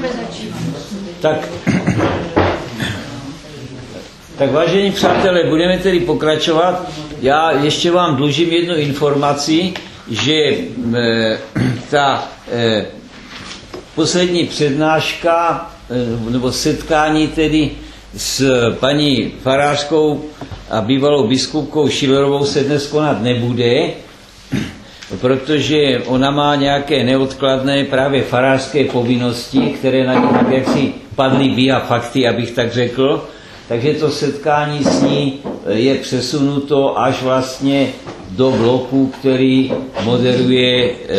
Můžeme začít. Tak, tak vážení přátelé, budeme tedy pokračovat. Já ještě vám dlužím jednu informaci, že e, ta e, poslední přednáška e, nebo setkání tedy s paní farářkou a bývalou biskupkou Šilerovou se dnes konat nebude, protože ona má nějaké neodkladné právě farářské povinnosti, které na ní tak jaksi padly via fakty, abych tak řekl. Takže to setkání s ní je přesunuto až vlastně do bloku, který moderuje eh,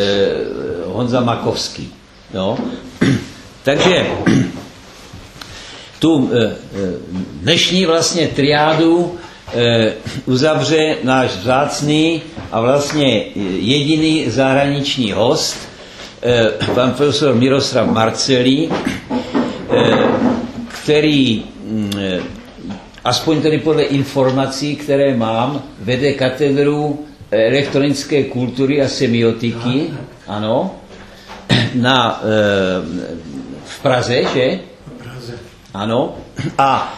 Honza Makovský. No. Takže tu eh, dnešní vlastně triádu eh, uzavře náš vzácný a vlastně jediný zahraniční host, eh, pan profesor Miroslav Marcelí, eh, který mm, aspoň tedy podle informací, které mám, vede katedru elektronické kultury a semiotiky, ano, na, v Praze, že? Ano. A,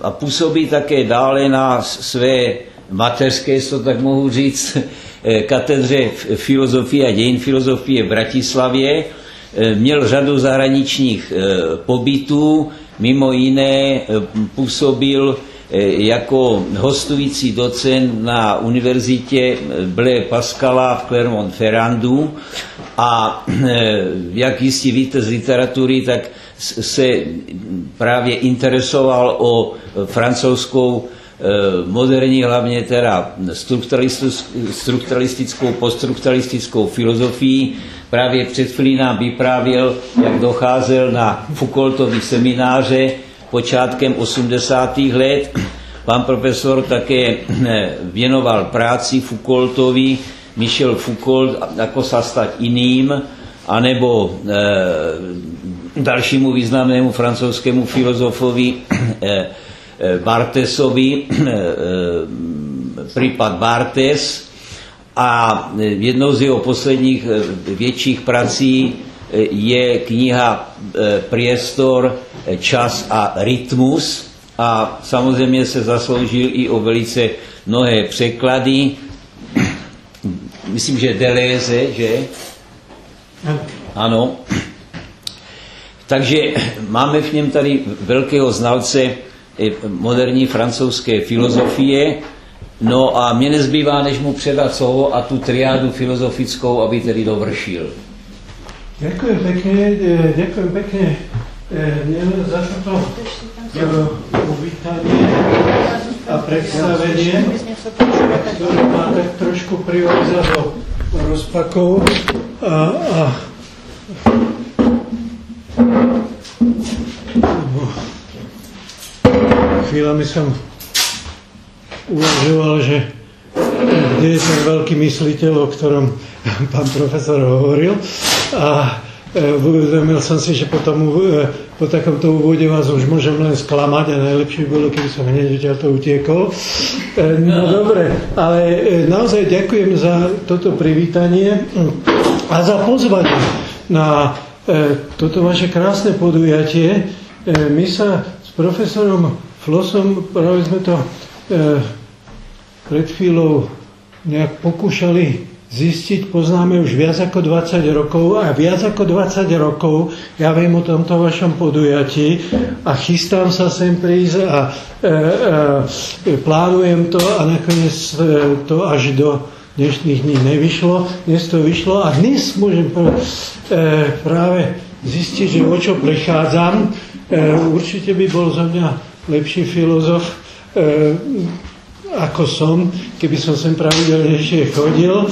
a působí také dále na své mateřské, to tak mohu říct, katedře filozofie a dějin filozofie v Bratislavě. Měl řadu zahraničních pobytů, mimo jiné působil jako hostující docent na univerzitě Ble Pascala v Clermont-Ferrandu a jak jistě víte z literatury, tak se právě interesoval o francouzskou moderní, hlavně teda strukturalistickou, poststrukturalistickou filozofii. Právě před chvílí nám vyprávěl, jak docházel na Foucaultovy semináře počátkem 80. let. Pan profesor také věnoval práci Foucaultovi, Michel Foucault, jako sa stať iným, anebo e, dalšímu významnému francouzskému filozofovi e, Bartesovi, případ Bartes a jednou z jeho posledních větších prací je kniha Priestor, čas a rytmus a samozřejmě se zasloužil i o velice mnohé překlady. Myslím, že Deleuze, že? Ano. Takže máme v něm tady velkého znalce moderní francouzské filozofie. No a mě nezbývá, než mu předat slovo a tu triádu filozofickou, aby tedy dovršil. Ďakujem pekne, ďakujem pekne nielen za toto uvítanie a predstavenie, ktoré má tak trošku privádza do rozpakov a, a chvíľami som uvažoval, že kde je ten veľký mysliteľ, o ktorom pán profesor hovoril. A uvedomil som si, že po, tomu, po takomto úvode vás už môžem len sklamať a najlepšie bolo, keby som hneď to utiekol. No dobre, ale naozaj ďakujem za toto privítanie a za pozvanie na toto vaše krásne podujatie. My sa s profesorom Flosom práve sme to e, pred chvíľou nejak pokúšali zistiť, poznáme už viac ako 20 rokov a viac ako 20 rokov ja viem o tomto vašom podujatí a chystám sa sem prísť a e, e, plánujem to a nakoniec e, to až do dnešných dní nevyšlo. Dnes to vyšlo a dnes môžem pr- e, práve zistiť, že o čo prichádzam. E, určite by bol za mňa lepší filozof e, ako som, keby som sem pravidelnejšie chodil.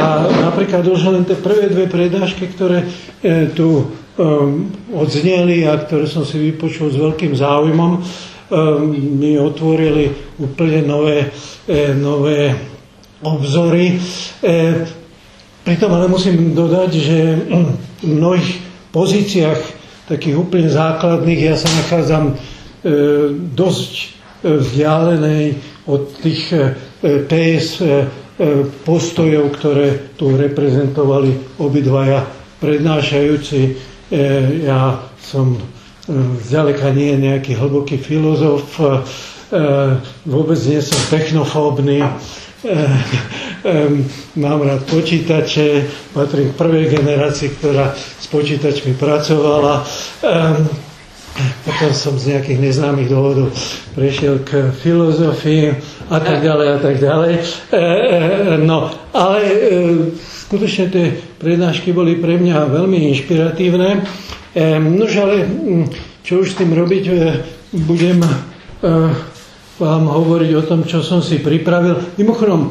A napríklad už len tie prvé dve prednášky, ktoré e, tu e, odzneli a ktoré som si vypočul s veľkým záujmom, e, mi otvorili úplne nové, e, nové obzory. E, pritom ale musím dodať, že v mnohých pozíciách takých úplne základných ja sa nachádzam dosť vzdialenej od tých téz postojov, ktoré tu reprezentovali obidvaja prednášajúci. ja som zďaleka nie nejaký hlboký filozof, vôbec nie som technofóbny, mám rád počítače, patrím k prvej generácii, ktorá s počítačmi pracovala. Potom som z nejakých neznámych dôvodov prešiel k filozofii a tak ďalej a tak ďalej. No, ale skutočne tie prednášky boli pre mňa veľmi inšpiratívne. Nož ale čo už s tým robiť, budem vám hovoriť o tom, čo som si pripravil. Mimochodom, e,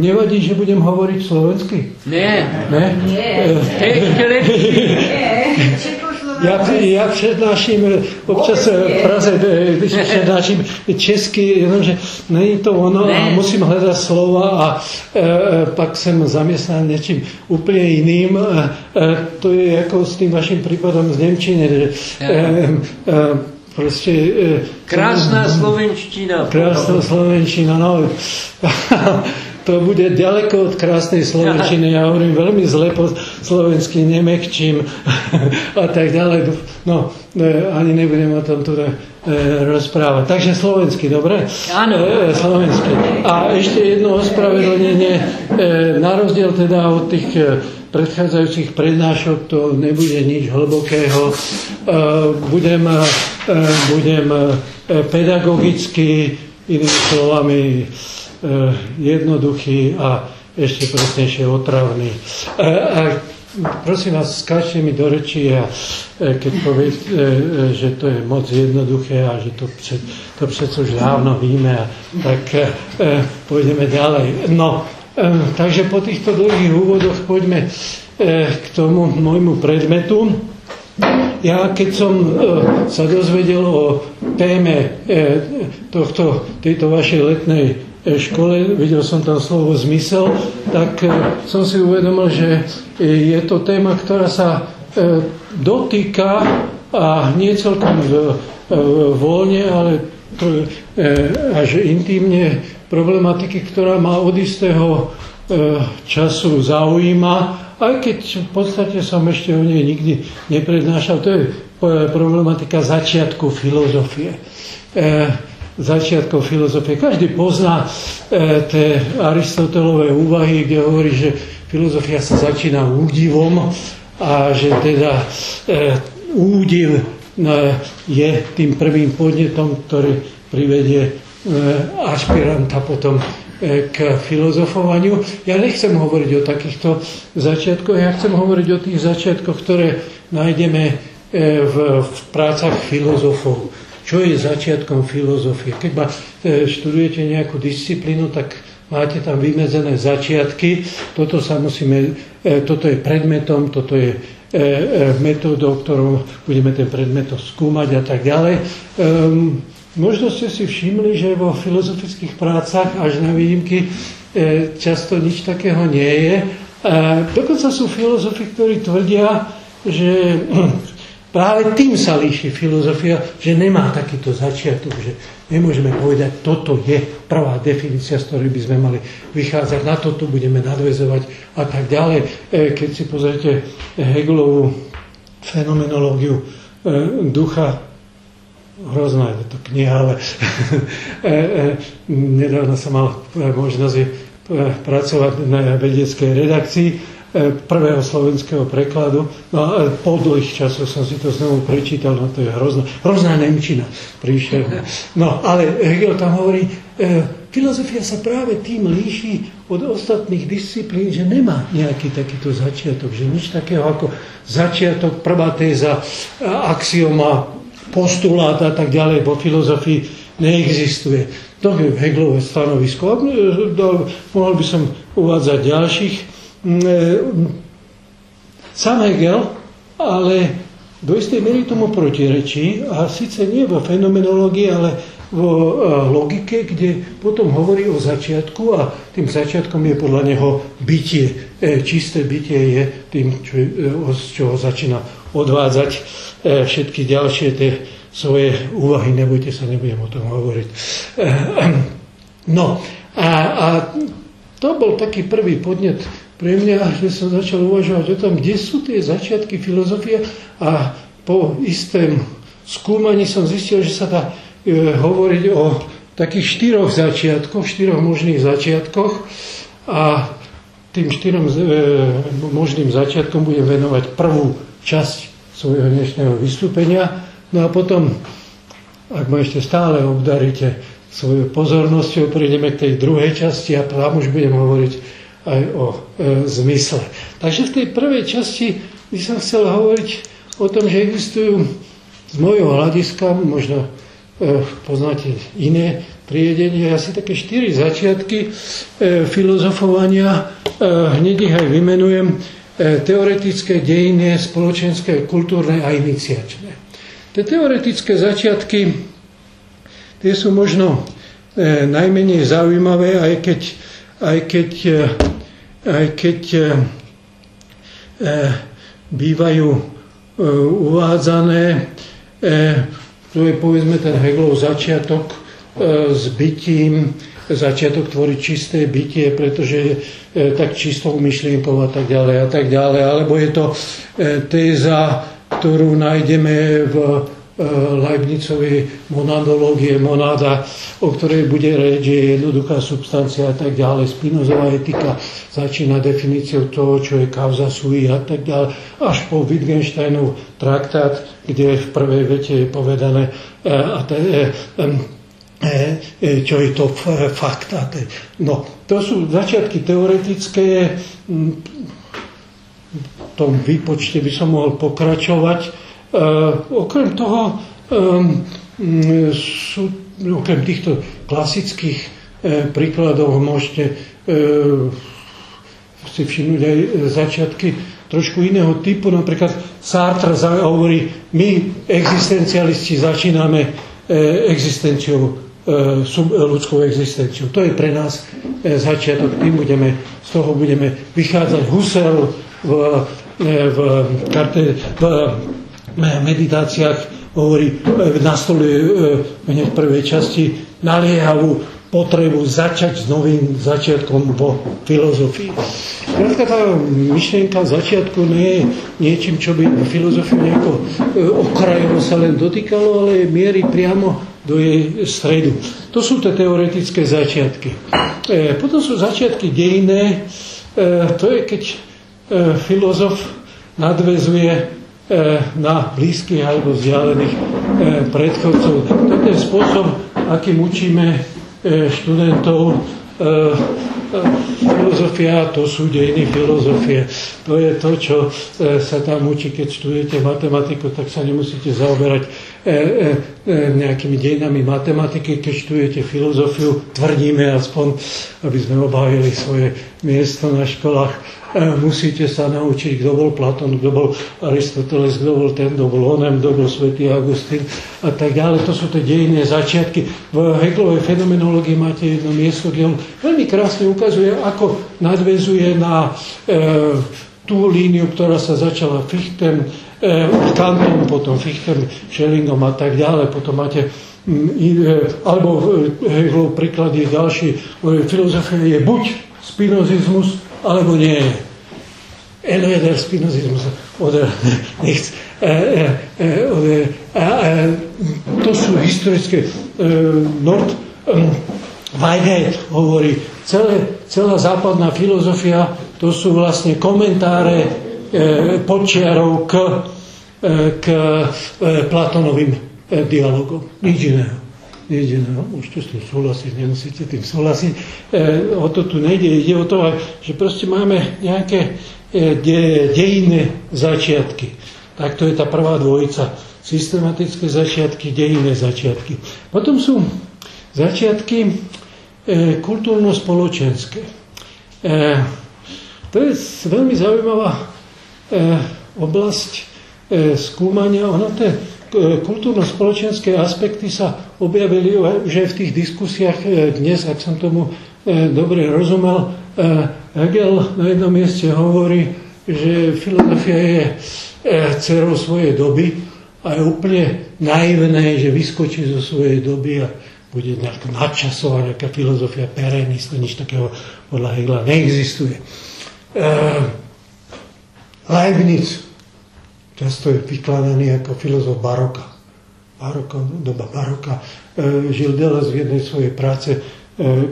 nevadí, že budem hovoriť slovensky? Nie. Ne? Nie. Ešte lepšie. Ja, ja přednáším občas v Praze, když přednáším česky, jenomže není to ono a musím hledat slova a e, pak jsem zaměstnán něčím úplně jiným. E, to je jako s tím vaším případem z Němčiny, že e, e, Proste, Krásna slovenština. Krásna slovenština, no. to bude ďaleko od krásnej slovenčiny. Ja hovorím veľmi zle po slovensky, nemekčím a tak ďalej. No, e, ani nebudem o tom teda rozprávať. Takže slovensky, dobre? Áno. E, slovensky. A ešte jedno ospravedlnenie. Na rozdiel teda od tých predchádzajúcich prednášok to nebude nič hlbokého. E, budem, e, budem e, pedagogicky, inými slovami, jednoduchý a ešte presnejšie otravný. A prosím vás, skáčte mi do rečí a keď poviete, že to je moc jednoduché a že to, před, to přece už dávno víme, a tak pôjdeme ďalej. No, Takže po týchto dlhých úvodoch poďme k tomu môjmu predmetu. Ja keď som sa dozvedel o téme tohto, tejto vašej letnej škole, videl som tam slovo zmysel, tak som si uvedomil, že je to téma, ktorá sa dotýka a nie celkom voľne, ale až intimne problematiky, ktorá ma od istého e, času zaujíma, aj keď v podstate som ešte o nej nikdy neprednášal. To je e, problematika začiatku filozofie. E, začiatkov filozofie. Každý pozná tie Aristotelové úvahy, kde hovorí, že filozofia sa začína údivom a že teda údiv je tým prvým podnetom, ktorý privedie E, ašpiranta potom e, k filozofovaniu. Ja nechcem hovoriť o takýchto začiatkoch, ja chcem hovoriť o tých začiatkoch, ktoré nájdeme e, v, v prácach filozofov. Čo je začiatkom filozofie? Keď ma študujete nejakú disciplínu, tak máte tam vymedzené začiatky. Toto sa musíme, toto je predmetom, toto je metódou, ktorou budeme ten predmet skúmať a tak ďalej. Um, Možno ste si všimli, že vo filozofických prácach až na výjimky e, často nič takého nie je. Dokonca sú filozofi, ktorí tvrdia, že práve tým sa líši filozofia, že nemá takýto začiatok, že nemôžeme povedať, toto je prvá definícia, z ktorej by sme mali vychádzať, na toto budeme nadvezovať a tak ďalej. E, keď si pozrite Hegelovú fenomenológiu e, ducha, hrozná je to kniha, ale e, nedávno som mal možnosť pracovať na vedeckej redakcii prvého slovenského prekladu. No a po dlhých časoch som si to znovu prečítal, no to je hrozná, hrozná Nemčina príšerná. No ale Hegel tam hovorí, filozofia sa práve tým líši od ostatných disciplín, že nemá nejaký takýto začiatok, že nič takého ako začiatok, prvá téza, axioma, postulát a tak ďalej vo filozofii neexistuje. To je Hegelové stanovisko. Mohol by som uvádzať ďalších. Mm, e, Sam Hegel, ale do istej miery tomu protirečí, a síce nie vo fenomenológii, ale vo e, logike, kde potom hovorí o začiatku a tým začiatkom je podľa neho bytie. E, čisté bytie je tým, čo, z čoho začína odvádzať E, všetky ďalšie tie svoje úvahy, nebojte sa, nebudem o tom hovoriť. E, no a, a to bol taký prvý podnet pre mňa, že som začal uvažovať o tom, kde sú tie začiatky filozofie a po istém skúmaní som zistil, že sa dá e, hovoriť o takých štyroch začiatkoch, štyroch možných začiatkoch a tým štyrom e, možným začiatkom budem venovať prvú časť svojho dnešného vystúpenia. No a potom, ak ma ešte stále obdaríte svojou pozornosťou, prídeme k tej druhej časti a tam už budem hovoriť aj o e, zmysle. Takže v tej prvej časti by som chcel hovoriť o tom, že existujú z môjho hľadiska, možno e, poznáte iné priedenie, asi také štyri začiatky e, filozofovania, e, hneď ich aj vymenujem, e, teoretické, dejiny, spoločenské, kultúrne a iniciačné. Tie teoretické začiatky, tie sú možno e, najmenej zaujímavé, aj keď, aj keď, e, aj keď e, e bývajú e, uvádzané, e, to je povedzme ten Hegelov začiatok, E, s bytím, začiatok tvoriť čisté bytie, pretože je tak čistou myšlienkou a tak ďalej a tak ďalej. Alebo je to e, téza, ktorú nájdeme v e, Leibnicovej monadológie, monáda, o ktorej bude reč, je jednoduchá substancia a tak ďalej. Spinozová etika začína definíciou toho, čo je kauza sui a tak ďalej, až po Wittgensteinov traktát, kde v prvej vete je povedané, a te, E, e, čo je to fakt. No, to sú začiatky teoretické, v tom výpočte by som mohol pokračovať. E, okrem toho sú, okrem týchto klasických príkladov môžete si všimnúť aj začiatky trošku iného typu. Napríklad Sartre hovorí, my existencialisti začíname existenciou ľudskou existenciu. To je pre nás začiatok, tým budeme, z toho budeme vychádzať. Husserl v, v, karte, v meditáciách hovorí, nastoluje hneď v prvej časti naliehavú potrebu začať s novým začiatkom vo filozofii. Krátka tá myšlienka začiatku nie je niečím, čo by filozofiu nejako okrajovo sa len dotýkalo, ale mierí priamo do jej stredu. To sú tie teoretické začiatky. E, potom sú začiatky dejné, e, to je keď e, filozof nadvezuje e, na blízkych alebo vzdialených e, predchodcov. To je spôsob, akým učíme e, študentov e, filozofia, to sú dejiny filozofie. To je to, čo e, sa tam učí, keď študujete matematiku, tak sa nemusíte zaoberať e, e, nejakými dejinami matematiky, keď študujete filozofiu, tvrdíme aspoň, aby sme obávili svoje miesto na školách musíte sa naučiť, kto bol Platón, kto bol Aristoteles, kto bol ten, kto bol onem, kto bol svätý Augustín a tak ďalej. To sú tie dejinné začiatky. V Hegelovej fenomenológii máte jedno miesto, kde on veľmi krásne ukazuje, ako nadvezuje na e, tú líniu, ktorá sa začala Fichtem, e, Kantom, potom Fichtem, Schellingom a tak ďalej. Potom máte e, alebo Hegelov príklad je ďalší, filozofia je buď spinozizmus, alebo nie. Elveder spinozizmus, oder. E, e, e, oder, a, a, to sú historické. Nord Weigand hovorí, celé, celá západná filozofia, to sú vlastne komentáre počiarov k, k Platonovým dialogom. Nič iného nejde, no, môžete s tým súhlasiť, nemusíte tým súhlasiť. E, o to tu nejde, ide o to, že proste máme nejaké e, de, dejinné začiatky. Tak to je tá prvá dvojica. Systematické začiatky, dejinné začiatky. Potom sú začiatky e, kultúrno-spoločenské. E, to je veľmi zaujímavá e, oblasť e, skúmania. Ono to je kultúrno-spoločenské aspekty sa objavili aj v tých diskusiách e, dnes, ak som tomu e, dobre rozumel. E, Hegel na jednom mieste hovorí, že filozofia je dcerou svojej doby a je úplne naivné, že vyskočí zo svojej doby a bude nejak nadčasová nejaká filozofia perenista, nič takého podľa Hegela neexistuje. Leibniz, často je vykladaný ako filozof baroka. Baroko, doba baroka. E, Žil Deleuze v jednej svojej práce, e,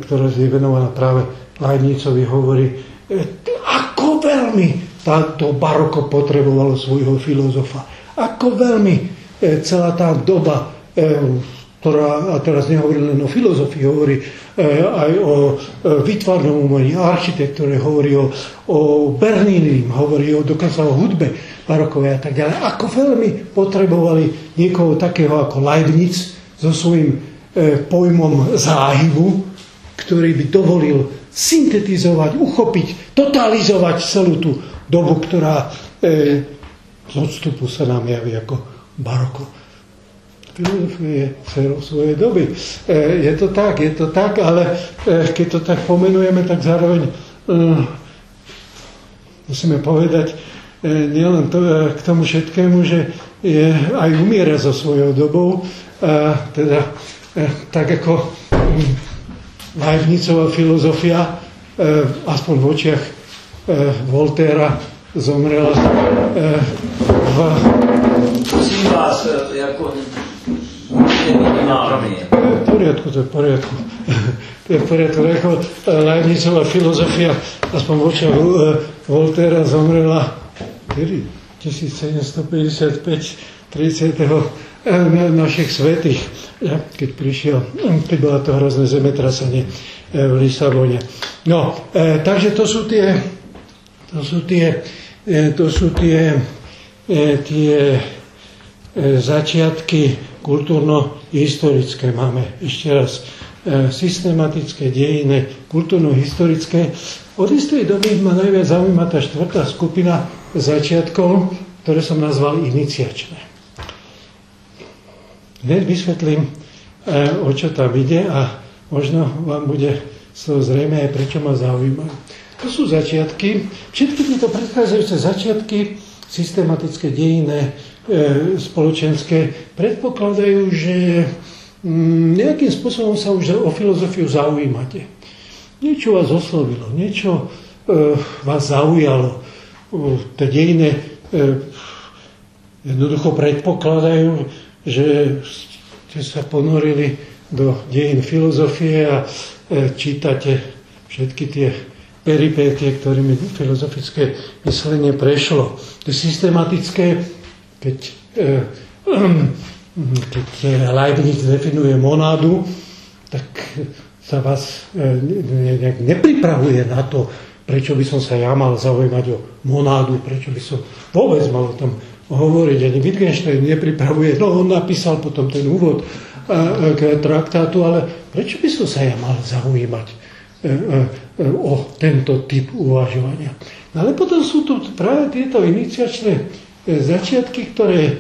ktorá je venovaná práve Leibnicovi, hovorí, e, ako veľmi táto baroko potrebovalo svojho filozofa. Ako veľmi e, celá tá doba e, ktorá, a teraz nehovorí len o filozofii, hovorí e, aj o e, vytvarnom umení, architektúre, hovorí o, o Bernini, hovorí o, dokonca o hudbe barokovej a tak ďalej. Ako veľmi potrebovali niekoho takého ako Leibniz so svojím e, pojmom záhybu, ktorý by dovolil syntetizovať, uchopiť, totalizovať celú tú dobu, ktorá z odstupu sa nám javí ako baroko filozofie svojej doby. E, je to tak, je to tak, ale e, keď to tak pomenujeme, tak zároveň e, musíme povedať nielen to, k tomu všetkému, že je, aj umiera so svojou dobou, teda tak ako Leibnicová filozofia, aspoň v očiach Voltéra, zomrela v... Prosím vás, jako v poriadku, to je v poriadku. To je v poriadku. Ako Leibnicová filozofia, aspoň v eh, Voltera zomrela 1755 30. našich svetých, keď prišiel, keď bola to hrozné zemetrasenie eh, v Lisabone. No, takže to sú tie, to sú tie, to sú tie, tie začiatky kultúrno-historické. Máme ešte raz e, systematické dejiny, kultúrno-historické. Od istej doby ma najviac zaujíma tá štvrtá skupina začiatkov, ktoré som nazval iniciačné. Dnes vysvetlím, e, o čo tam ide a možno vám bude zrejme aj prečo ma zaujímajú. To sú začiatky. Všetky tieto predchádzajúce začiatky, systematické dejiny, spoločenské predpokladajú, že mm, nejakým spôsobom sa už o filozofiu zaujímate. Niečo vás oslovilo, niečo e, vás zaujalo. Tie dejiny e, jednoducho predpokladajú, že ste sa ponorili do dejín filozofie a čítate všetky tie peripétie, ktorými filozofické myslenie prešlo. To systematické keď, eh, keď Leibniz definuje monádu, tak sa vás eh, nejak nepripravuje na to, prečo by som sa ja mal zaujímať o monádu, prečo by som vôbec mal o tom hovoriť. Ani Wittgenstein nepripravuje, no on napísal potom ten úvod eh, k traktátu, ale prečo by som sa ja mal zaujímať o tento typ uvažovania. No ale potom sú tu práve tieto iniciačné začiatky, ktoré e,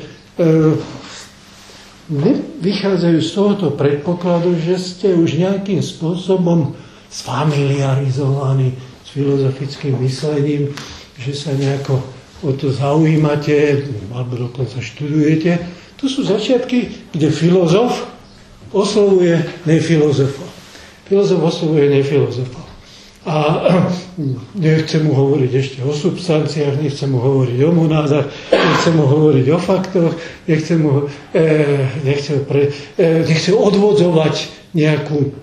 vychádzajú z tohoto predpokladu, že ste už nejakým spôsobom sfamiliarizovaní s filozofickým myslením, že sa nejako o to zaujímate, alebo dokonca študujete. To sú začiatky, kde filozof oslovuje nefilozofa. Filozof oslovuje nefilozofa. A nechcem mu hovoriť ešte o substanciách, nechcem mu hovoriť o monádach, nechcem mu hovoriť o faktoch, nechcem mu e, nechcem pre, e, nechcem odvodzovať nejakú,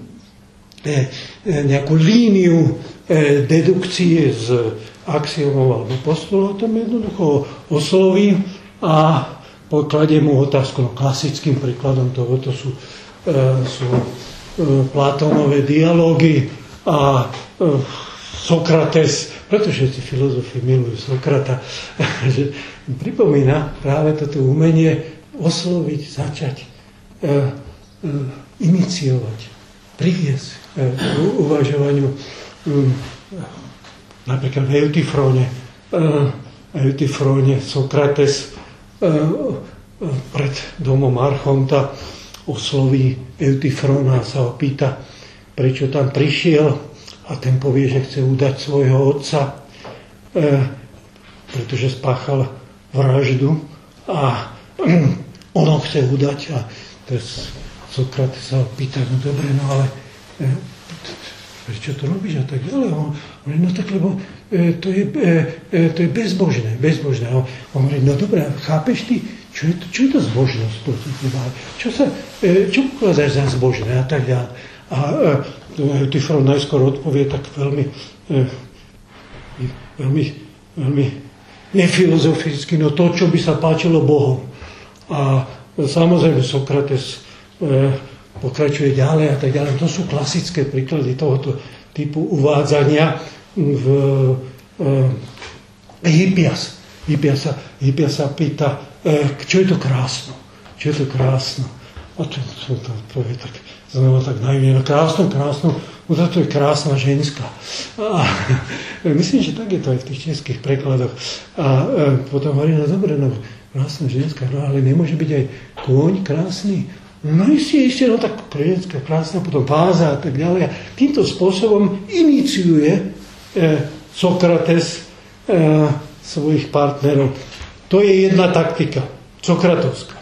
e, e, nejakú líniu e, dedukcie z axiomov alebo postulátov, jednoducho oslovím a pokladiem mu otázku. No, klasickým príkladom tohoto sú, e, sú e, Platónové dialógy a Sokrates, pretože tí filozofi milujú Sokrata, že pripomína práve toto umenie osloviť, začať, e, e, iniciovať, priviesť e, uvažovaniu um, napríklad v Eutifróne, e, Eutifróne Sokrates e, pred domom Archonta osloví Eutifróna a sa ho pýta, prečo tam prišiel a ten povie, že chce udať svojho otca, e, pretože spáchal vraždu a ono chce udať a teraz Sokrates sa pýta, no dobre, no ale e, prečo to robíš a tak ďalej. On hovorí, no tak lebo e, to, je, e, e, to je bezbožné, bezbožné. On, on hovorí, no dobré, chápeš ty, čo je to, čo je to zbožnosť? Čo, sa, e, čo pokladáš za zbožné a tak ďalej. A e, Tyfron najskôr odpovie tak veľmi, e, veľmi, veľmi nefilozoficky, no to, čo by sa páčilo Bohom. A samozrejme Sokrates e, pokračuje ďalej a tak ďalej. To sú klasické príklady tohoto typu uvádzania v e, Hypias. Hypias sa, Hypias sa pýta, e, čo je to krásno? Čo je to krásno? A to, to, to, to je tak, znamená tak najmä, no krásno, krásno, no to je krásna ženská. A, myslím, že tak je to aj v tých českých prekladoch. A e, potom hovorí, no dobre, no krásna ženská, no ale nemôže byť aj kôň krásny. No isté, isté, no tak klinická krásna, potom páza a tak ďalej. A týmto spôsobom iniciuje e, Sokrates e, svojich partnerov. To je jedna taktika, Sokratovská.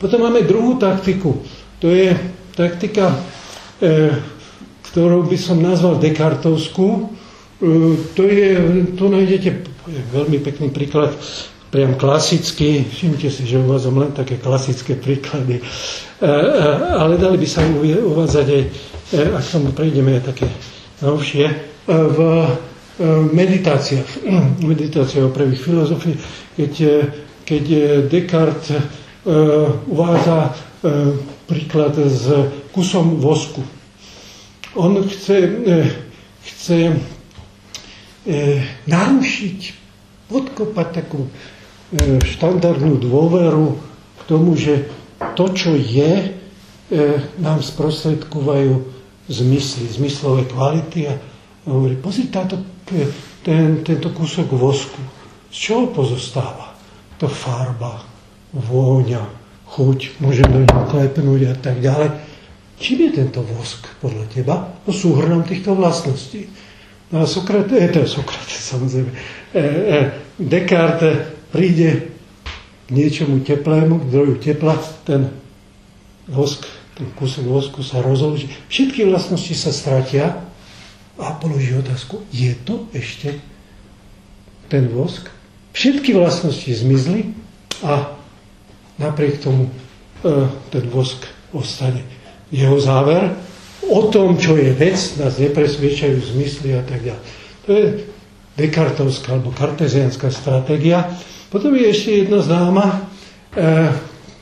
Potom máme druhú taktiku. To je taktika, e, ktorú by som nazval Descartovskú. E, to, je, to nájdete, veľmi pekný príklad priam klasicky, všimte si, že uvádzam len také klasické príklady, e, ale dali by sa uvádzať aj, ak tomu prejdeme, také novšie, v meditáciách, meditácia o prvých filozofii, keď, keď Descartes uvádza príklad s kusom vosku. On chce, chce narušiť, podkopať takú E, štandardnú dôveru k tomu, že to, čo je, e, nám sprostredkovajú zmysly, zmyslové kvality a hovorí, pozri, táto, e, ten, tento kúsok vosku, z čoho pozostáva? To farba, vôňa, chuť, môžem do ňa klepnúť a tak ďalej. Čím je tento vosk podľa teba? No súhrnom týchto vlastností. No a Sokrates, to je Sokrates samozrejme, e, e, Descartes príde k niečomu teplému, k zdroju tepla, ten vosk, ten kúsok vosku sa rozloží. Všetky vlastnosti sa stratia a položí otázku, je to ešte ten vosk? Všetky vlastnosti zmizli a napriek tomu e, ten vosk ostane. Jeho záver o tom, čo je vec, nás nepresviečajú zmysly a tak ďalej. To je dekartovská alebo kartezianská stratégia. Potom je ešte jedna známa, e,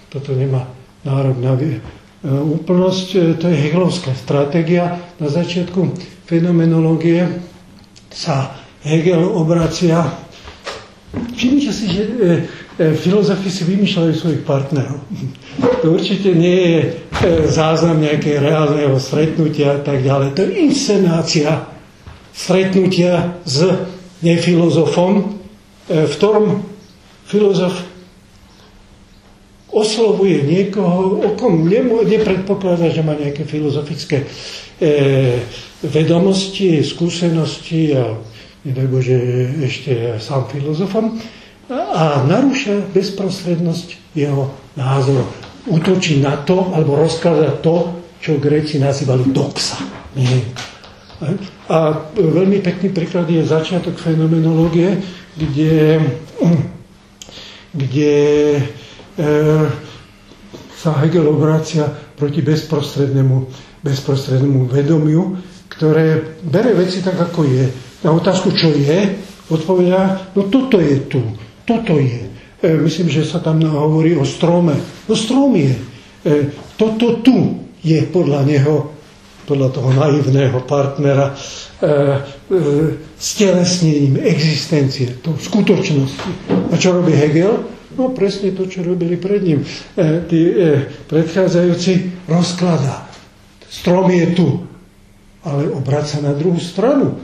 toto nemá nárok na e, úplnosť, e, to je Hegelovská stratégia. Na začiatku fenomenológie sa Hegel obracia. Všimnite si, že e, filozofi si vymýšľajú svojich partnerov. To určite nie je e, záznam nejakého reálneho stretnutia a tak ďalej. To je inscenácia stretnutia s nefilozofom, e, v ktorom filozof oslovuje niekoho, o kom nepredpokladá, že má nejaké filozofické e, vedomosti, skúsenosti a nedaj Bože ešte sám filozofom a, narúša bezprostrednosť jeho názoru. Útočí na to, alebo rozkladá to, čo Gréci nazývali doxa. Nie. A veľmi pekný príklad je začiatok fenomenológie, kde kde e, sa Hegel obracia proti bezprostrednému, bezprostrednému vedomiu, ktoré bere veci tak, ako je. Na otázku, čo je, odpovedá, no toto je tu, toto je. E, myslím, že sa tam hovorí o strome. No strom je. E, toto tu je podľa neho, podľa toho naivného partnera, e, e, stelesnením existencie, to skutočnosti. A čo robí Hegel? No presne to, čo robili pred ním. E, tí e, predchádzajúci rozkladá. Strom je tu, ale obraca na druhú stranu.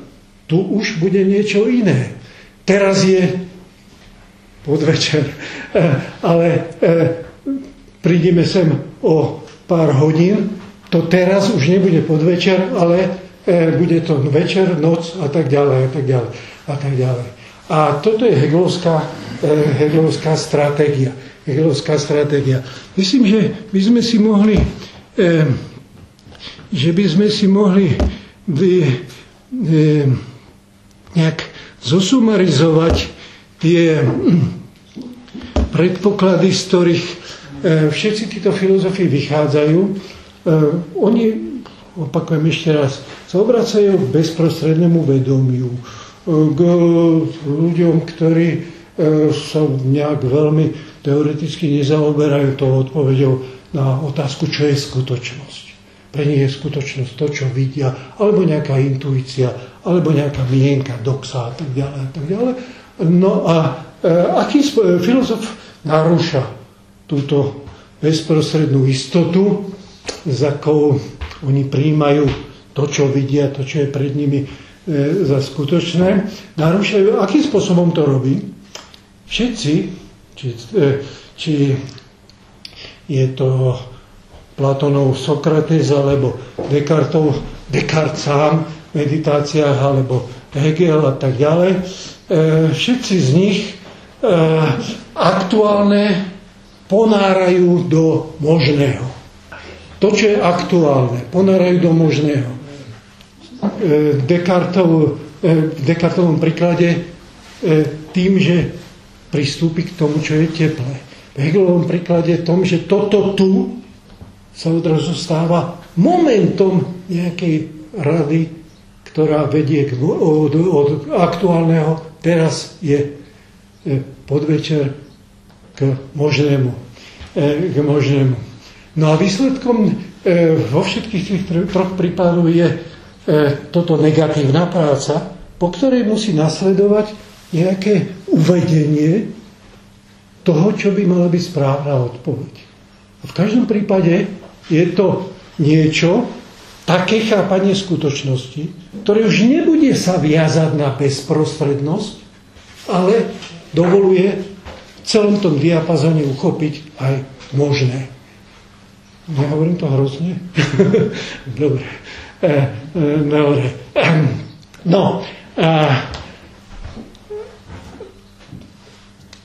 Tu už bude niečo iné. Teraz je podvečer, e, ale e, prídeme sem o pár hodín, to teraz už nebude podvečer, ale e, bude to večer, noc a tak ďalej a tak ďalej a tak ďalej. A toto je Hegelovská Hegelovská stratégia. Hegelovská stratégia. Myslím, že by sme si mohli, že by sme si mohli nejak zosumarizovať tie predpoklady, z ktorých e, všetci títo filozofii vychádzajú. E, oni, opakujem ešte raz, sa obracajú k bezprostrednému vedomiu, e, k ľuďom, ktorí sa nejak veľmi teoreticky nezaoberajú tou odpovedou na otázku, čo je skutočnosť. Pre nich je skutočnosť to, čo vidia, alebo nejaká intuícia, alebo nejaká mienka, doxa a tak ďalej a tak ďalej. No a e, aký filozof narúša túto bezprostrednú istotu, za akou oni príjmajú to, čo vidia, to, čo je pred nimi e, za skutočné. Narúšajú, akým spôsobom to robí? Všetci, či, e, či je to Platonov Sokrates alebo Descartov, Descartes sám meditáciách alebo Hegel a tak ďalej, všetci z nich e, aktuálne ponárajú do možného. To, čo je aktuálne, ponárajú do možného. E, Descartov, v Descartovom príklade tým, že pristúpi k tomu, čo je teplé. V Hegelovom príklade tom, že toto tu sa odrazu stáva momentom nejakej rady, ktorá vedie k, od, od aktuálneho teraz je e, podvečer k možnému. E, k možnému. No a výsledkom e, vo všetkých tých troch prípadoch je toto negatívna práca, po ktorej musí nasledovať nejaké uvedenie toho, čo by mala byť správna odpoveď. A v každom prípade je to niečo, také chápanie skutočnosti, ktoré už nebude sa viazať na bezprostrednosť, ale dovoluje v celom tom diapazone uchopiť aj možné. Nehovorím to hrozne? dobre. E, e, dobre. No. E,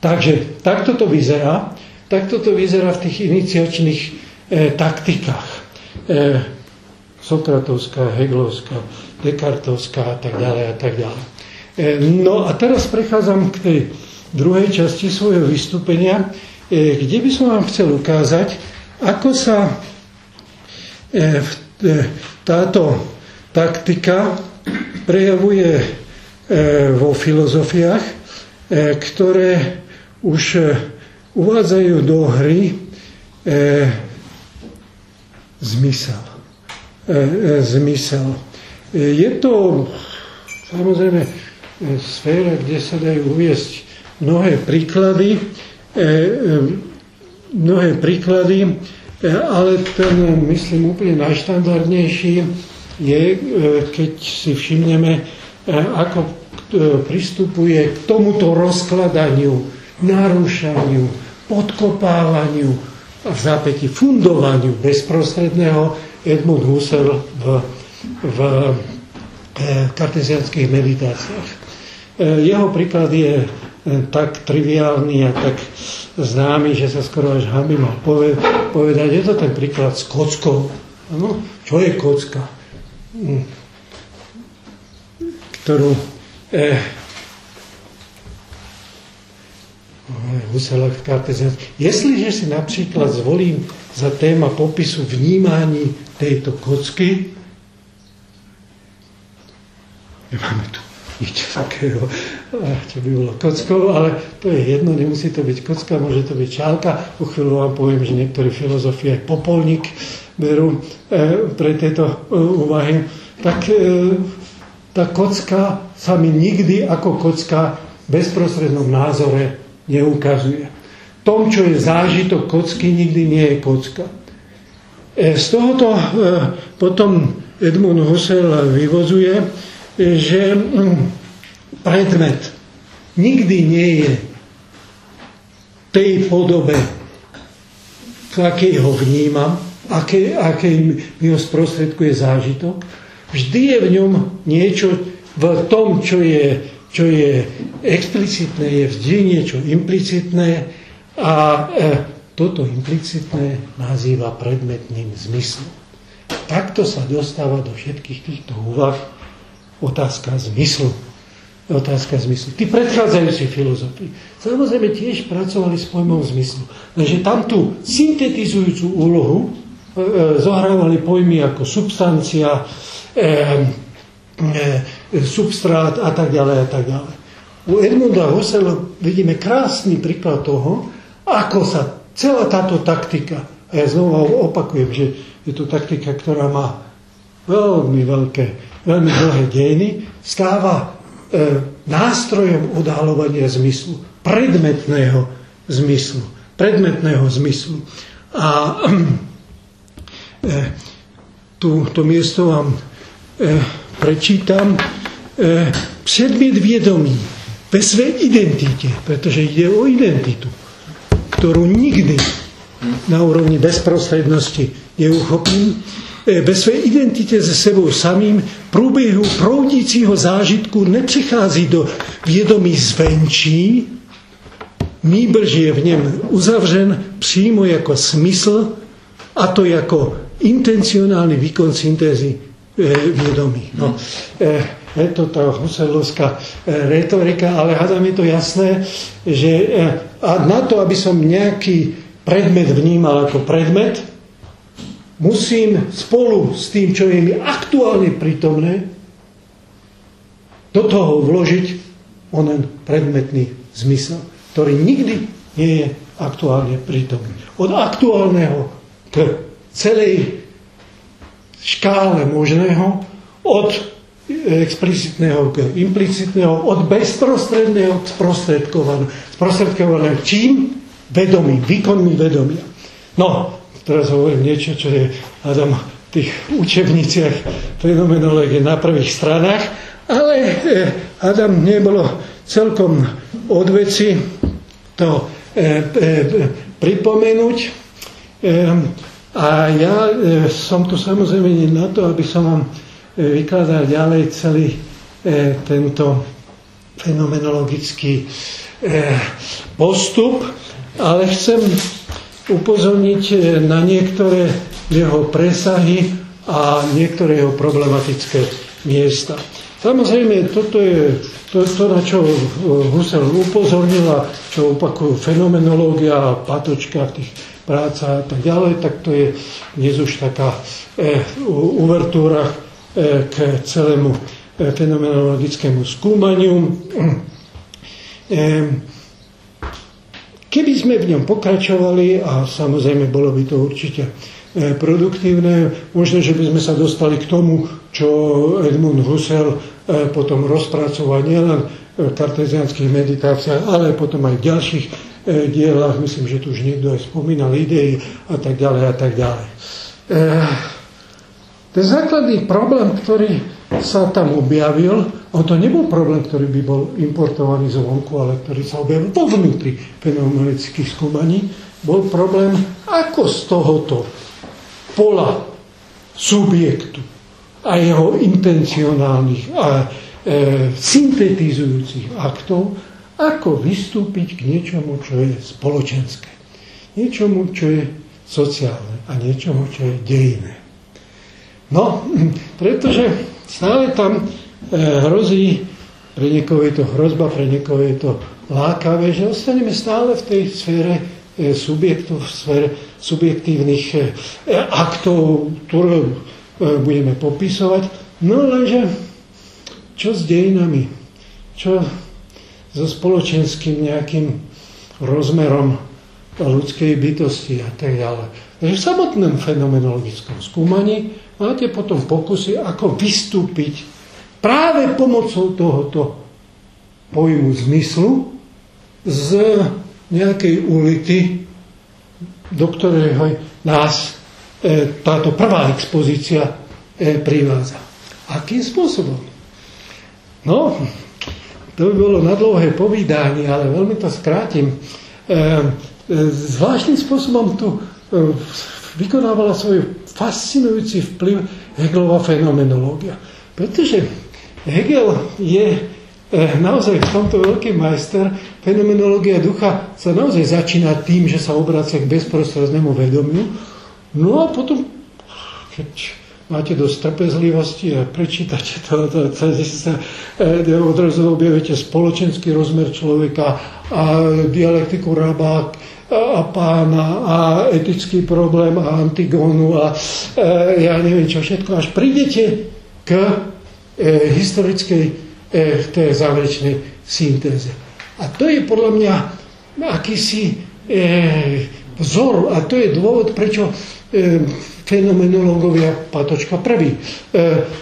takže takto to vyzerá. Takto to vyzerá v tých iniciačných taktikách. E, Sokratovská, Hegelovská, Descartovská a tak ďalej a tak ďalej. E, no a teraz prechádzam k tej druhej časti svojho vystúpenia, e, kde by som vám chcel ukázať, ako sa e, táto taktika prejavuje vo filozofiách, ktoré už uvádzajú do hry zmysel. E, e, zmysel. E, je to samozrejme sféra, kde sa dajú uviesť mnohé príklady, mnohé príklady, ale ten, myslím, úplne najštandardnejší je, keď si všimneme, ako pristupuje k tomuto rozkladaniu, narúšaniu, podkopávaniu a v zápäti fundovaniu bezprostredného Edmund Husserl v, v e, kartezianských meditáciách. E, jeho príklad je e, tak triviálny a tak známy, že sa skoro až hambi mal povedať. Je to ten príklad s kockou. No, čo je kocka? Hm. Ktorú eh, Husserl Kartezian. Jestliže si napríklad zvolím za téma popisu vnímání tejto kocky. Nemáme tu nič takého, čo by bolo kockou, ale to je jedno, nemusí to byť kocka, môže to byť čálka. O chvíľu vám poviem, že niektorí filozofie aj popolník berú e, pre tieto e, úvahy. Tak e, tá kocka sa mi nikdy ako kocka v bezprostrednom názore neukazuje tom, čo je zážitok kocky, nikdy nie je kocka. E, z tohoto e, potom Edmund Husserl vyvozuje, e, že mm, predmet nikdy nie je tej podobe, v akej ho vnímam, aké, aké mi ho sprostredkuje zážitok. Vždy je v ňom niečo v tom, čo je, čo je explicitné, je vždy niečo implicitné, a e, toto implicitné nazýva predmetným zmyslom. takto sa dostáva do všetkých týchto úvah otázka zmyslu. Otázka zmyslu. Tí predchádzajúci filozofi samozrejme tiež pracovali s pojmom zmyslu. Takže tam tú syntetizujúcu úlohu e, e, zohrávali pojmy ako substancia, e, e, substrát a tak ďalej a tak ďalej. U Edmunda Husserla vidíme krásny príklad toho, ako sa celá táto taktika, a ja znova opakujem, že je to taktika, ktorá má veľmi veľké, veľmi dlhé dejiny, stáva e, nástrojom odhalovania zmyslu, predmetného zmyslu, predmetného zmyslu. A e, tu, to miesto vám e, prečítam. E, predmet viedomí ve své identite, pretože ide o identitu, ktorú nikdy na úrovni bezprostrednosti neuchopím, e, ve své identite se sebou samým průběhu proudícího zážitku nepřichází do vědomí zvenčí, nýbrž je v něm uzavřen přímo jako smysl, a to jako intencionálny výkon syntézy e, vědomí. No, e, je to tá huselovská retorika, ale hádam je to jasné, že a na to, aby som nejaký predmet vnímal ako predmet, musím spolu s tým, čo je mi aktuálne prítomné, do toho vložiť onen predmetný zmysel, ktorý nikdy nie je aktuálne prítomný. Od aktuálneho k celej škále možného, od explicitného k implicitného, od bezprostredného k sprostredkovaného. Sprostredkovaného čím? Vedomím, výkonmi vedomia. No, teraz hovorím niečo, čo je, Adam, v tých učebniciach fenomenológie na prvých stranách, ale eh, Adam nebolo celkom od veci to e, e, pripomenúť. E, a ja e, som tu samozrejme na to, aby som vám vykladal ďalej celý e, tento fenomenologický e, postup, ale chcem upozorniť e, na niektoré jeho presahy a niektoré jeho problematické miesta. Samozrejme, toto je to, to na čo Husserl upozornila, čo opakujú fenomenológia a patočka tých práca a tak ďalej, tak to je dnes už taká e, uvertúra k celému e, fenomenologickému skúmaniu. E, keby sme v ňom pokračovali, a samozrejme bolo by to určite produktívne, možno, že by sme sa dostali k tomu, čo Edmund Husserl potom rozpracoval nielen v kartezianských meditáciách, ale potom aj v ďalších dielach, myslím, že tu už niekto aj spomínal idei a tak ďalej a tak ďalej. Ten základný problém, ktorý sa tam objavil, on to nebol problém, ktorý by bol importovaný zvonku, ale ktorý sa objavil vo vnútri fenomenologických skúmaní, bol problém, ako z tohoto pola subjektu a jeho intencionálnych a e, syntetizujúcich aktov, ako vystúpiť k niečomu, čo je spoločenské. Niečomu, čo je sociálne a niečomu, čo je dejné. No, pretože stále tam e, hrozí, pre niekoho je to hrozba, pre niekoho je to lákavé, že ostaneme stále v tej sfére e, subjektov, v sfére subjektívnych e, aktov, ktoré budeme popisovať. No lenže čo s dejinami? Čo so spoločenským nejakým rozmerom ľudskej bytosti a tak ďalej. Takže v samotnom fenomenologickom skúmaní máte potom pokusy, ako vystúpiť práve pomocou tohoto pojmu zmyslu z nejakej ulity, do ktorej nás e, táto prvá expozícia e, privádza. Akým spôsobom? No, to by bolo na dlouhé povídanie, ale veľmi to skrátim. E, e, zvláštnym spôsobom tu e, vykonávala svoj fascinujúci vplyv Hegelova fenomenológia. Pretože Hegel je eh, naozaj v tomto veľký majster. Fenomenológia ducha sa naozaj začína tým, že sa obracia k bezprostrednému vedomiu. No a potom, keď máte dosť trpezlivosti a prečítate to, to, to, to sa e, odrazu objavíte spoločenský rozmer človeka a dialektiku rabák a pána a etický problém a Antigónu a e, ja neviem čo všetko, až prídete k e, historickej e, tej záverečnej syntéze. A to je podľa mňa akýsi e, vzor a to je dôvod, prečo e, fenomenológovia Patočka prvý e,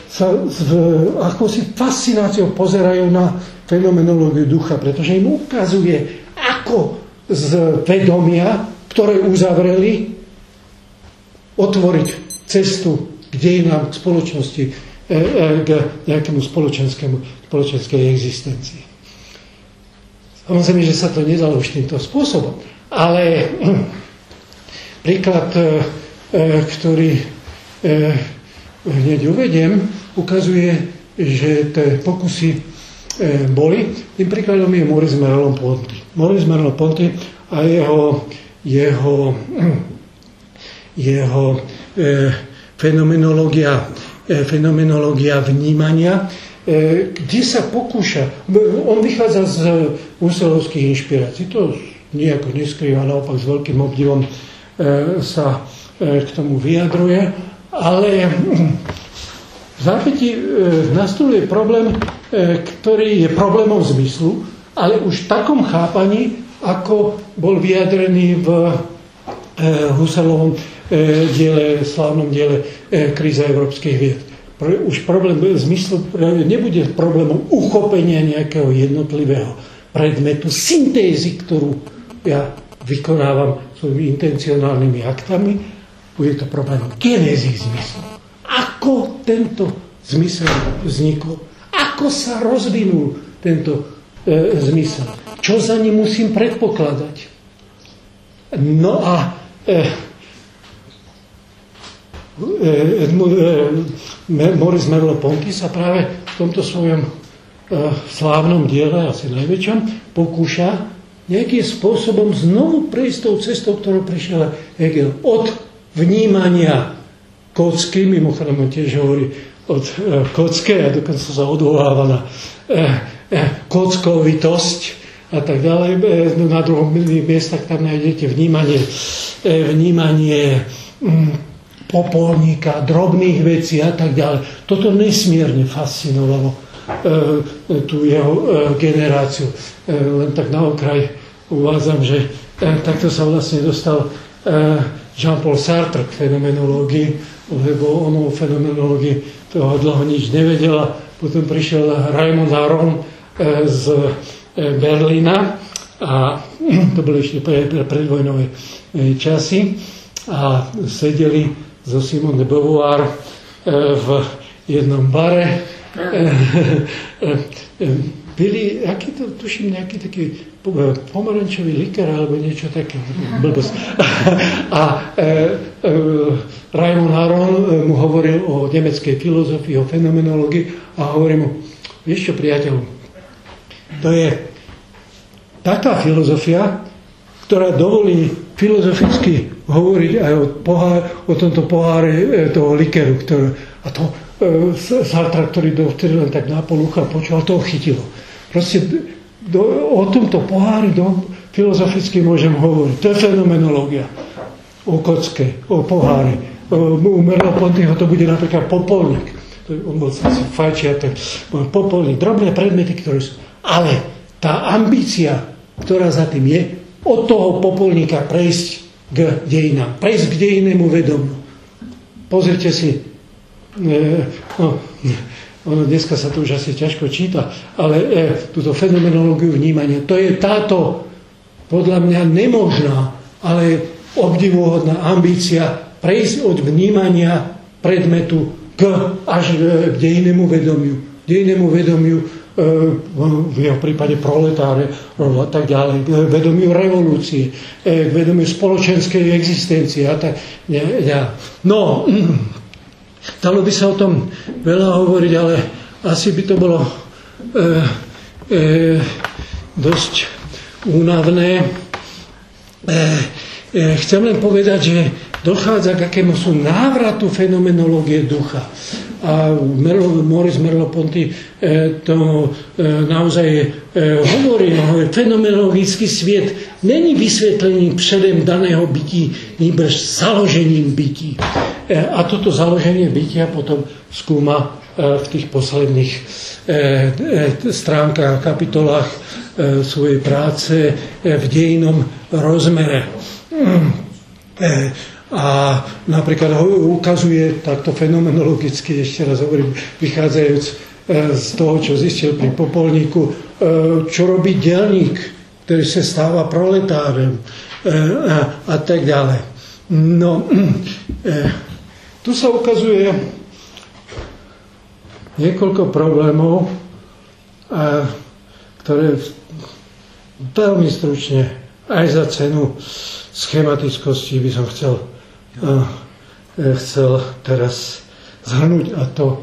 sa v, ako si fascináciou pozerajú na fenomenológiu ducha, pretože im ukazuje, ako z vedomia, ktoré uzavreli, otvoriť cestu k dejinám, k spoločnosti, e, e, k nejakému spoločenskému, spoločenskej existencii. Samozrejme, že sa to nedalo už týmto spôsobom, ale príklad E, ktorý hneď uvediem, ukazuje, že tie pokusy boli. Tým príkladom je Maurice Merleau-Ponty. Maurice Merleau-Ponty a jeho, jeho, jeho fenomenológia, fenomenológia vnímania, kde sa pokúša, on vychádza z úselovských inšpirácií, to nejako neskrýva, naopak s veľkým obdivom sa E, k tomu vyjadruje, ale v zápäti e, nastoluje problém, e, ktorý je problémom zmyslu, ale už v takom chápaní, ako bol vyjadrený v Huselovom diele, slávnom diele Kríza európskych vied. Už problém zmyslu nebude problémom uchopenia nejakého jednotlivého predmetu, syntézy, ktorú ja vykonávam svojimi intencionálnymi aktami, bude to problémom genézy zmyslu. Ako tento zmysel vznikol? Ako sa rozvinul tento e, zmysel? Čo za ním musím predpokladať? No a e, e, e, Maurice Merleau-Ponty sa práve v tomto svojom e, slávnom diele, asi najväčšom, pokúša nejakým spôsobom znovu prejsť tou cestou, ktorou prišiel Hegel. Od vnímania kocky, mimochodom on tiež hovorí od e, kocké a dokonca sa odvoláva na e, e, kockovitosť a tak ďalej. No, na druhom miestach tam nájdete vnímanie, vnímanie mm, popolníka, drobných vecí a tak ďalej. Toto nesmierne fascinovalo tú jeho generáciu. Len tak na okraj uvádzam, že takto sa vlastne dostal Jean-Paul Sartre k fenomenológii, lebo on o fenomenológii toho dlho nič nevedel. Potom prišiel Raymond Aron e, z e, Berlína a to boli ešte predvojnové e, časy. A sedeli so Simone de Beauvoir v jednom bare. Pili, aký to, tuším, nejaký taký pomarančový liker alebo niečo také. Blbosť. A e, e, Raimund Haron e, mu hovoril o nemeckej filozofii, o fenomenológii a hovorí mu, vieš čo, priateľ, to je taká filozofia, ktorá dovolí filozoficky hovoriť aj o, pohár, o tomto poháre e, toho likeru, ktoré, a to e, Sartra, ktorý dovtedy len tak na polucha počúval, to chytilo. Proste do, o tomto pohári do, filozoficky môžem hovoriť. To je fenomenológia. O kocke, o pohári. U Merleau-Pontyho to bude napríklad popolník. On bol fajčiatek. Popolník. Drobné predmety, ktoré sú. Ale tá ambícia, ktorá za tým je, od toho popolníka prejsť k dejinám. Prejsť k dejinému vedomu. Pozrite si. E, no, ono dneska sa to už asi ťažko číta, ale e, túto fenomenológiu vnímania, to je táto podľa mňa nemožná, ale obdivuhodná ambícia prejsť od vnímania predmetu k, až k dejnému vedomiu. Dejnému vedomiu e, v jeho prípade proletáre a tak ďalej, k vedomiu revolúcie, e, k vedomiu spoločenskej existencie a tak ďalej. No, Dalo by sa o tom veľa hovoriť, ale asi by to bolo e, e, dosť únavné. E, E, chcem len povedať, že dochádza k akému sú návratu fenomenológie ducha. A Merlo, Maurice Merleau-Ponty e, to e, naozaj hovorí, hovorí, fenomenologický sviet není vysvetlením předem daného bytí, níbrž založením bytí. A toto založenie bytia potom skúma v tých posledných stránkach a kapitolách svojej práce v dejnom rozmere. E, a napríklad ho ukazuje takto fenomenologicky, ešte raz hovorím, vychádzajúc e, z toho, čo zistil pri popolníku, e, čo robí delník, ktorý sa stáva proletárem a, a tak ďalej. No, tu sa ukazuje niekoľko problémov, ktoré veľmi stručne aj za cenu schematickosti by som chcel, uh, chcel teraz zhrnúť a to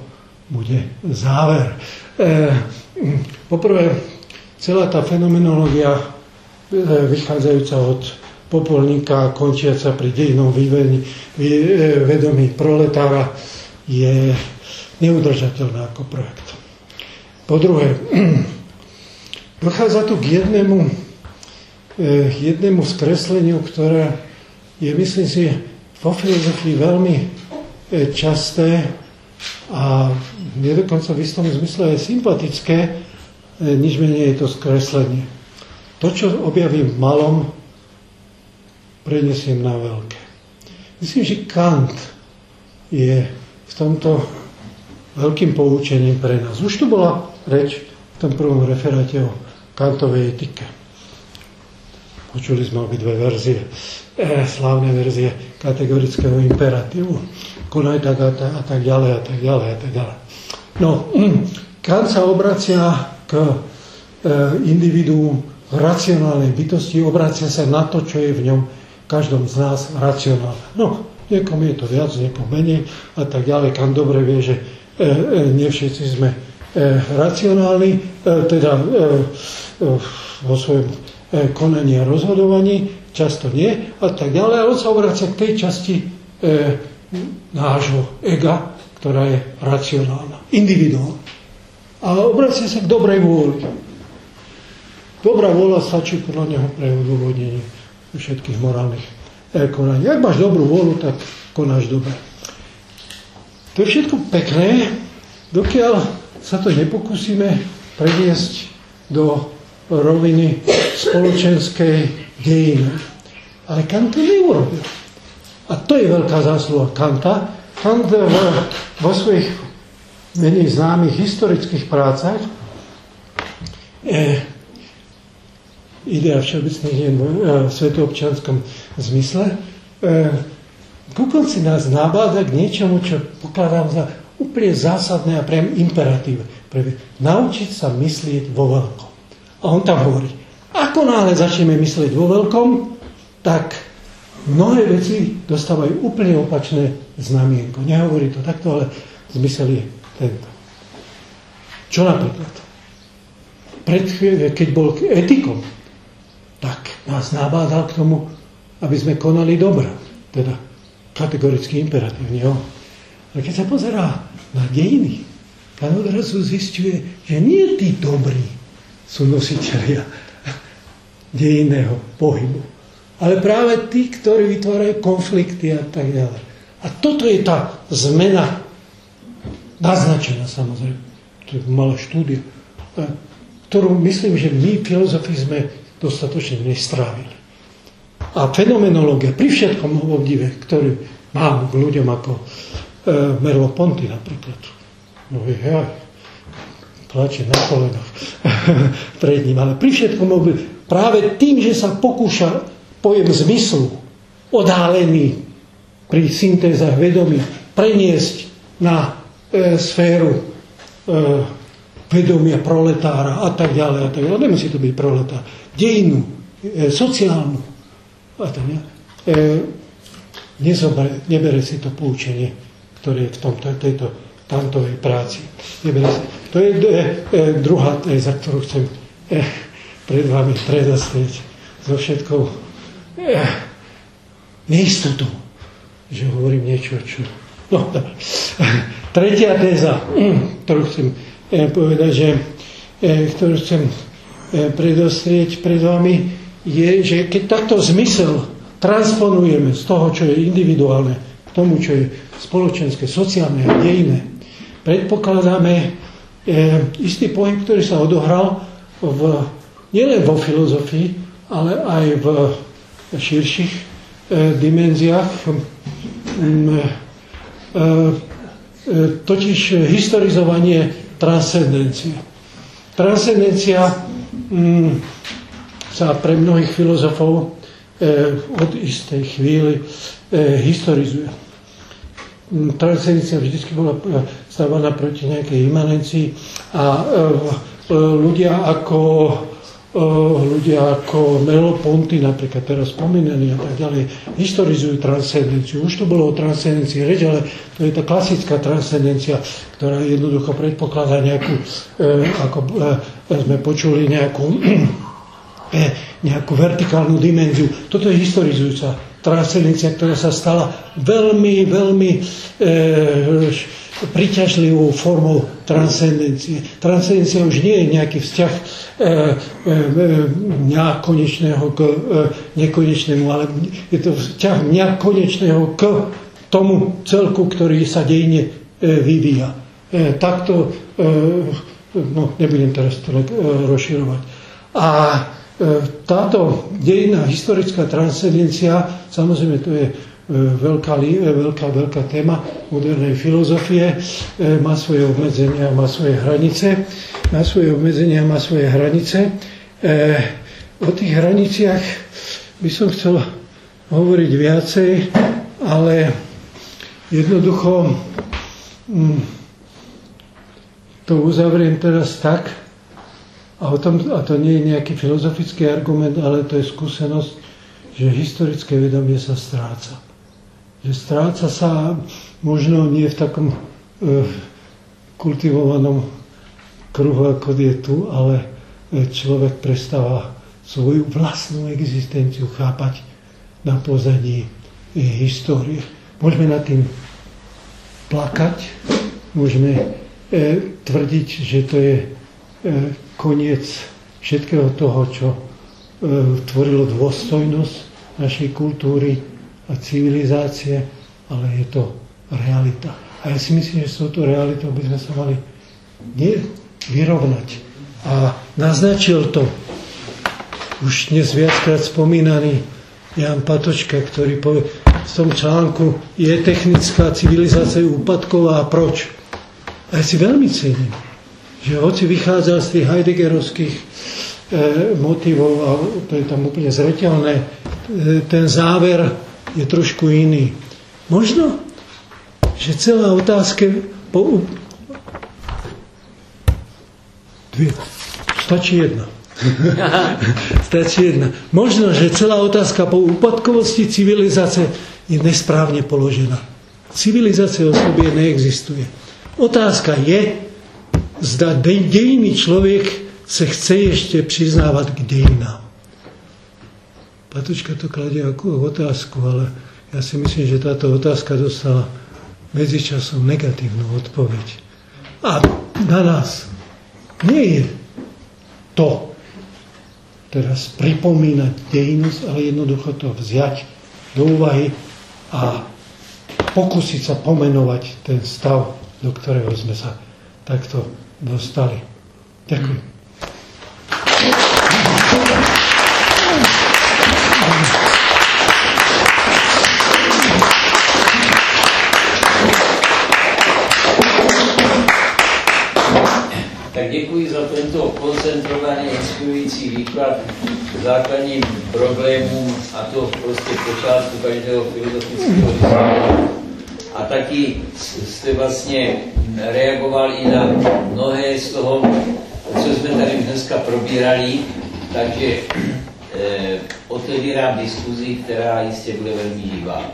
bude záver. Uh, poprvé, celá tá fenomenológia uh, vychádzajúca od popolníka, končiaca pri dejnom výveni, vedomí proletára je neudržateľná ako projekt. Po druhé, dochádza tu k jednému E, jednému skresleniu, ktoré je, myslím si, vo filozofii veľmi e, časté a je dokonca v istom zmysle aj sympatické, e, nič menej je to skreslenie. To, čo objavím v malom, prenesiem na veľké. Myslím, že Kant je v tomto veľkým poučením pre nás. Už tu bola reč v tom prvom referáte o Kantovej etike. Počuli sme obidve verzie, e, slávne verzie kategorického imperatívu. Konaj tak a, tak a tak ďalej a tak ďalej a tak ďalej. No, mm, Kant sa obracia k e, individu racionálnej bytosti, obracia sa na to, čo je v ňom každom z nás racionálne. No, niekom je to viac, niekom menej a tak ďalej. Kant dobre vie, že e, e, nie všetci sme e, racionálni, e, teda e, e, vo svojom E, konaní a rozhodovaní, často nie a tak ďalej. Ale on sa obracia k tej časti e, nášho ega, ktorá je racionálna, individuálna. A obracia sa k dobrej vôli. Dobrá vôľa stačí podľa neho pre odôvodnenie všetkých morálnych e, konaní. Ak máš dobrú vôľu, tak konáš dobre. To je všetko pekné, dokiaľ sa to nepokúsime preniesť do roviny spoločenskej dejiny. Ale Kant to neurobil. A to je veľká zásluha Kanta. Kant vo svojich menej známych historických prácach e, idea všeobecných deň v e, svetoobčanskom zmysle, e, ku konci nás nabáda k niečomu, čo pokladám za úplne zásadné a priam imperatív. Naučiť sa myslieť vo veľkom. A on tam hovorí, ako náhle začneme myslieť vo veľkom, tak mnohé veci dostávajú úplne opačné znamienko. Nehovorí to takto, ale zmysel je tento. Čo napríklad? Pred keď bol etikom, tak nás nabádal k tomu, aby sme konali dobro. Teda kategorický imperatív, nie Ale keď sa pozerá na dejiny, tam odrazu zistuje, že nie tí dobrí, sú nositeľia dejinného pohybu. Ale práve tí, ktorí vytvárajú konflikty a tak ďalej. A toto je tá zmena naznačená samozrejme. To je malá štúdia, ktorú myslím, že my filozofi sme dostatočne nestrávili. A fenomenológia pri všetkom obdive, ktorý mám k ľuďom ako e, Merlo Ponty napríklad. No ja, plače na kolenoch pred ním. Ale pri všetkom práve tým, že sa pokúša pojem zmyslu odálený pri syntézach vedomí preniesť na e, sféru e, vedomia proletára a tak ďalej a tak ďalej. Nemusí to byť proletár. Dejinu, e, sociálnu a tak ďalej. E, nezobere, nebere si to poučenie, ktoré je v tomto, tejto Kantovej práci. To je e, e, druhá téza, ktorú chcem e, pred vami predostrieť so všetkou e, neistotou, že hovorím niečo, čo... No, Tretia téza, ktorú chcem povedať, že, ktorú chcem predostrieť pred vami, je, že keď takto zmysel transponujeme z toho, čo je individuálne, k tomu, čo je spoločenské, sociálne a dejné, predpokladáme e, istý pohyb, ktorý sa odohral v, nielen vo filozofii, ale aj v širších e, dimenziách. E, e, totiž historizovanie transcendencie. Transcendencia mm, sa pre mnohých filozofov e, od istej chvíli e, historizuje. Mm, transcendencia vždy bola e, stávaná proti nejakej imanencii a e, e ľudia ako ľudia ako Melo Ponty, napríklad teraz spomínaní a tak ďalej, historizujú transcendenciu. Už to bolo o transcendencii reč, ale to je tá klasická transcendencia, ktorá jednoducho predpokladá nejakú, e, ako e, sme počuli, nejakú nejakú vertikálnu dimenziu. Toto je historizujúca transcendencia, ktorá sa stala veľmi, veľmi e, priťažlivou formou transcendencie. Transcendencia už nie je nejaký vzťah e, e, mňa konečného k e, nekonečnému, ale je to vzťah mňa konečného k tomu celku, ktorý sa dejne e, vyvíja. E, takto, e, no nebudem teraz to e, rozširovať. A E, táto dejná historická transcendencia, samozrejme to je e, veľká, e, veľká, veľká téma modernej filozofie, má svoje obmedzenia, má svoje hranice, má svoje obmedzenia, má svoje hranice. O tých hraniciach by som chcel hovoriť viacej, ale jednoducho mm, to uzavriem teraz tak, a, o tom, a to nie je nejaký filozofický argument, ale to je skúsenosť, že historické vedomie sa stráca. Že stráca sa možno nie v takom e, kultivovanom kruhu, ako je tu, ale e, človek prestáva svoju vlastnú existenciu chápať na pozadí e, histórie. Môžeme nad tým plakať, môžeme e, tvrdiť, že to je E, koniec všetkého toho, čo e, tvorilo dôstojnosť našej kultúry a civilizácie, ale je to realita. A ja si myslím, že s touto realitou by sme sa mali vyrovnať. A naznačil to už dnes viackrát spomínaný Jan Patočka, ktorý povie, v tom článku je technická civilizácia úpadková a proč. A ja si veľmi cením že hoci vychádza z tých heideggerovských e, motivov a to je tam úplne zreteľné, e, ten záver je trošku iný. Možno, že celá otázka po... Dvie. Stačí jedna. Stačí jedna. Možno, že celá otázka po úpadkovosti civilizácie je nesprávne položená. Civilizácia o sobie neexistuje. Otázka je, zda dejný človek sa chce ešte priznávať k dejinám. Patučka to kladie ako otázku, ale ja si myslím, že táto otázka dostala medzičasom negatívnu odpoveď. A na nás nie je to teraz pripomínať dejinnosť, ale jednoducho to vziať do úvahy a pokúsiť sa pomenovať ten stav, do ktorého sme sa takto dostali. Ďakujem. Tak děkuji za tento koncentrovaný, inspirující výklad základním problémům a to prostě počátku každého filozofického diskutu a taky jste vlastně reagoval i na mnohé z toho, co jsme tady dneska probírali, takže eh, otevírám diskuzi, která jistě bude velmi živá.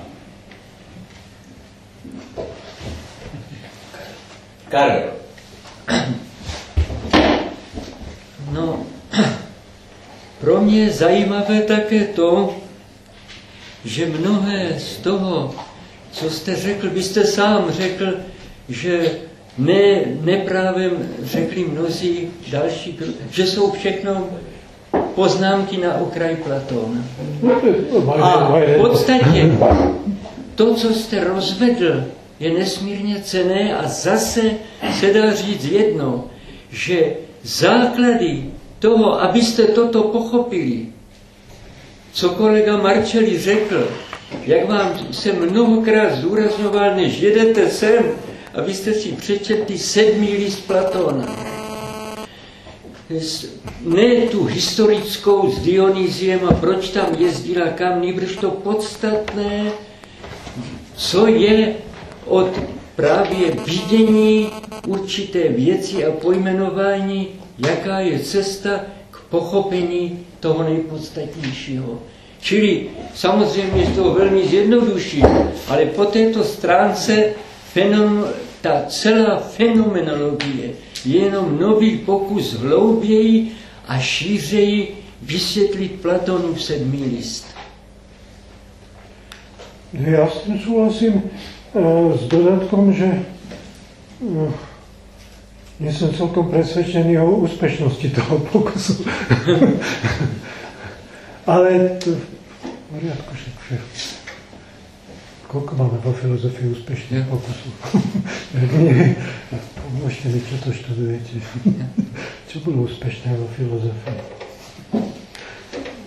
Karel. No, pro mě je zajímavé také to, že mnohé z toho, co jste řekl, byste sám řekl, že ne, neprávem řekli mnozí další, že jsou všechno poznámky na okraj Platóna. A v podstatě to, co jste rozvedl, je nesmírně cené a zase se dá říct jedno, že základy toho, abyste toto pochopili, co kolega Marčeli řekl, jak vám se mnohokrát zdůrazňoval, než jedete sem, abyste si přečetli sedmý list Platóna. Ne tu historickou s Dionýziem a proč tam jezdila kam, nýbrž to podstatné, co je od právě vidění určité věci a pojmenování, jaká je cesta k pochopení toho nejpodstatnějšího. Čili samozřejmě to velmi zjednoduší, ale po této stránce fenom, ta celá fenomenologie je jenom nový pokus hlouběji a šířeji vysvětlit Platonův sedmý list. Já s tím souhlasím e, s dodatkom, že e, nie som celkom presvedčený o úspešnosti toho pokusu. Ale to, v poriadku, že, koľko máme vo filozofii úspešných pokusov? Nie, pomôžte mi, čo to študujete. čo bolo úspešné vo filozofii?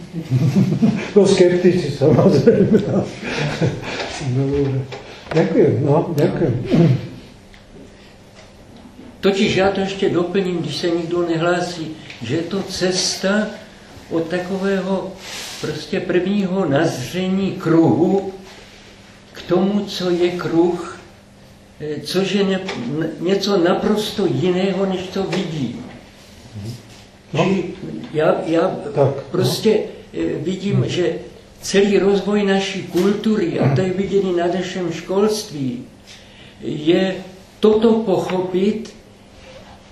No skeptici samozrejme. No, ďakujem, no, ďakujem. Totiž já to ještě doplním, když se nikdo nehlásí, že je to cesta od takového prostě prvního nazření kruhu k tomu, co je kruh, eh, což je ne, něco naprosto jiného, než to vidí. No. Já, já tak, prostě no. vidím, že celý rozvoj naší kultury, a to je viděný na našem školství, je toto pochopit,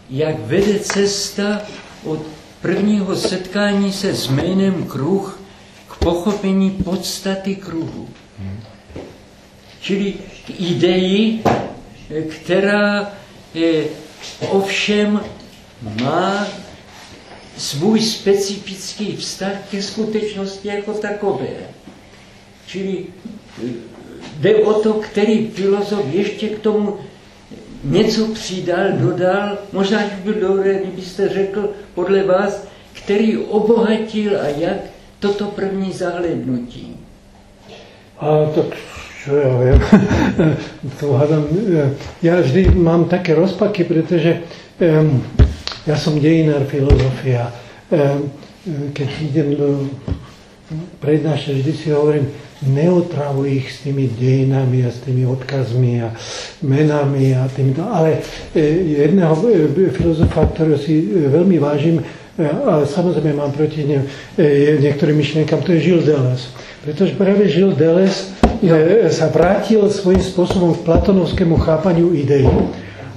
jak vede cesta od prvního setkání se s jménem kruh k pochopení podstaty kruhu. Čili k ideji, která ovšem má svůj specifický vztah ke skutečnosti jako takové. Čili eh, jde o to, který filozof ještě k tomu něco přidal, dodal, možná by bylo dobré, kdybyste řekl podle vás, který obohatil a jak toto první zahlednutí. A tak čo ja viem, to hádam, ja vždy mám také rozpaky, pretože um, ja som dejinár filozofia. Um, keď idem do prednášať, vždy si hovorím, neotravuj ich s tými dejinami a s tými odkazmi a menami a týmto. Ale e, jedného e, filozofa, ktorého si e, veľmi vážim, a samozrejme mám proti ne, niektorým myšlienkam, to je Gilles Deleuze. Pretože práve Gilles Deleuze sa vrátil svojím spôsobom k platonovskému chápaniu ideí.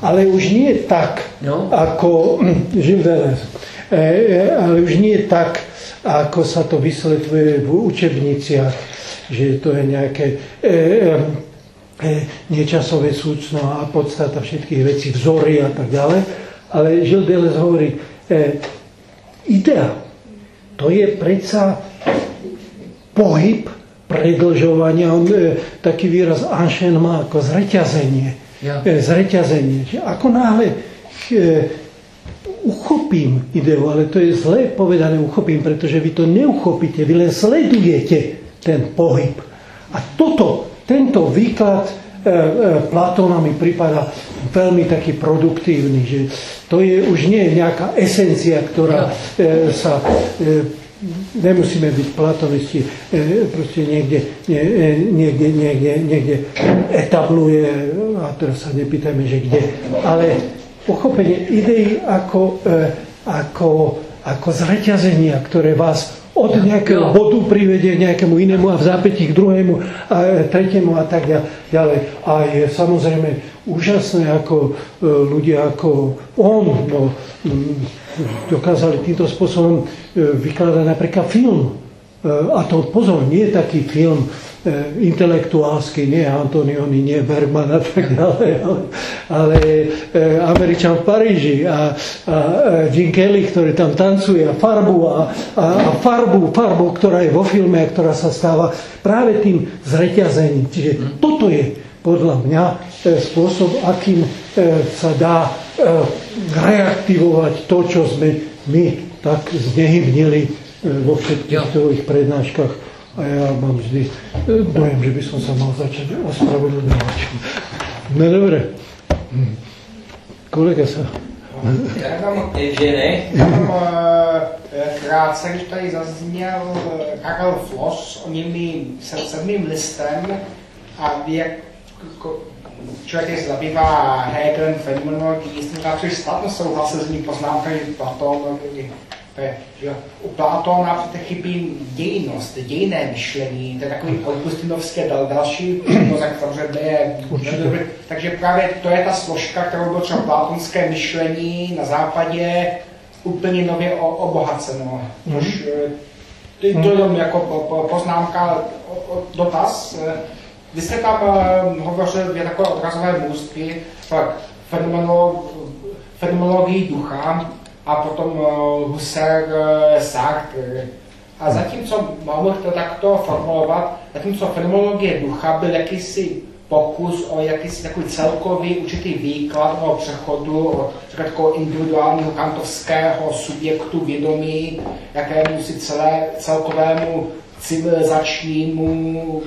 Ale už nie tak, no. ako Gilles Deleuze. Ale už nie tak, ako sa to vysvetľuje v učebniciach že to je nejaké e, e, e, nečasové súcno a podstata všetkých vecí, vzory a tak ďalej. Ale Gilles Deleuze hovorí, e, idea, to je predsa pohyb predlžovania, on, e, taký výraz má ako zreťazenie. Ja. E, zreťazenie. Že ako náhle e, uchopím ideu, ale to je zle povedané uchopím, pretože vy to neuchopíte, vy len sledujete ten pohyb. A toto, tento výklad e, e, Platóna mi prípada veľmi taký produktívny, že to je už nie nejaká esencia, ktorá e, sa e, nemusíme byť platonisti, e, proste niekde, nie, e, niekde, niekde, niekde etabluje, a teraz sa nepýtajme, že kde, ale pochopenie ideí ako, e, ako, ako zreťazenia, ktoré vás od nejakého bodu privedie nejakému inému a v zápätí k druhému a tretiemu a tak ďalej. A je samozrejme úžasné, ako e, ľudia ako on no, dokázali týmto spôsobom e, vykladať napríklad film. E, a to pozor, nie taký film intelektuálsky, nie Antonioni, nie Bergman a tak ďalej, ale, ale Američan v Paríži a, a Jim Kelly, ktorý tam tancuje a farbu a, a, a farbu, farbu, ktorá je vo filme a ktorá sa stáva práve tým zreťazením. Čiže toto je podľa mňa spôsob, akým sa dá reaktivovať to, čo sme my tak znehybnili vo všetkých svojich prednáškach. A ja mám vždy dojem, že by som sa mal začať ospravedlňovať. No dobre. Kolega sa... Já mám, že ne? Krátce, když tady zazněl Karel Floss o nimi sedmým listem a jak člověk se zabývá Hegelem, fenomenologií, že snadno souhlasil s ním poznámkami Platón, že u Platóna chybí dějnost, dějné myšlení, to je takový augustinovské dal, další, no tak samozřejmě je dobrý. Takže právě to je ta složka, kterou bylo třeba platonské myšlení na západě úplně nově obohaceno. Už to je jenom jako poznámka, dotaz. Vy jste tam uh, hovořil dvě takové odrazové můstky, pak fenomenologii ducha a potom uh, Husserl, uh, Sartre. A zatímco, mohl to takto formulovat, zatímco fenomenologie ducha byl jakýsi pokus o jakýsi takový celkový určitý výklad o přechodu od takového individuálního kantovského subjektu vědomí, jakému si celé, celkovému civilizačnímu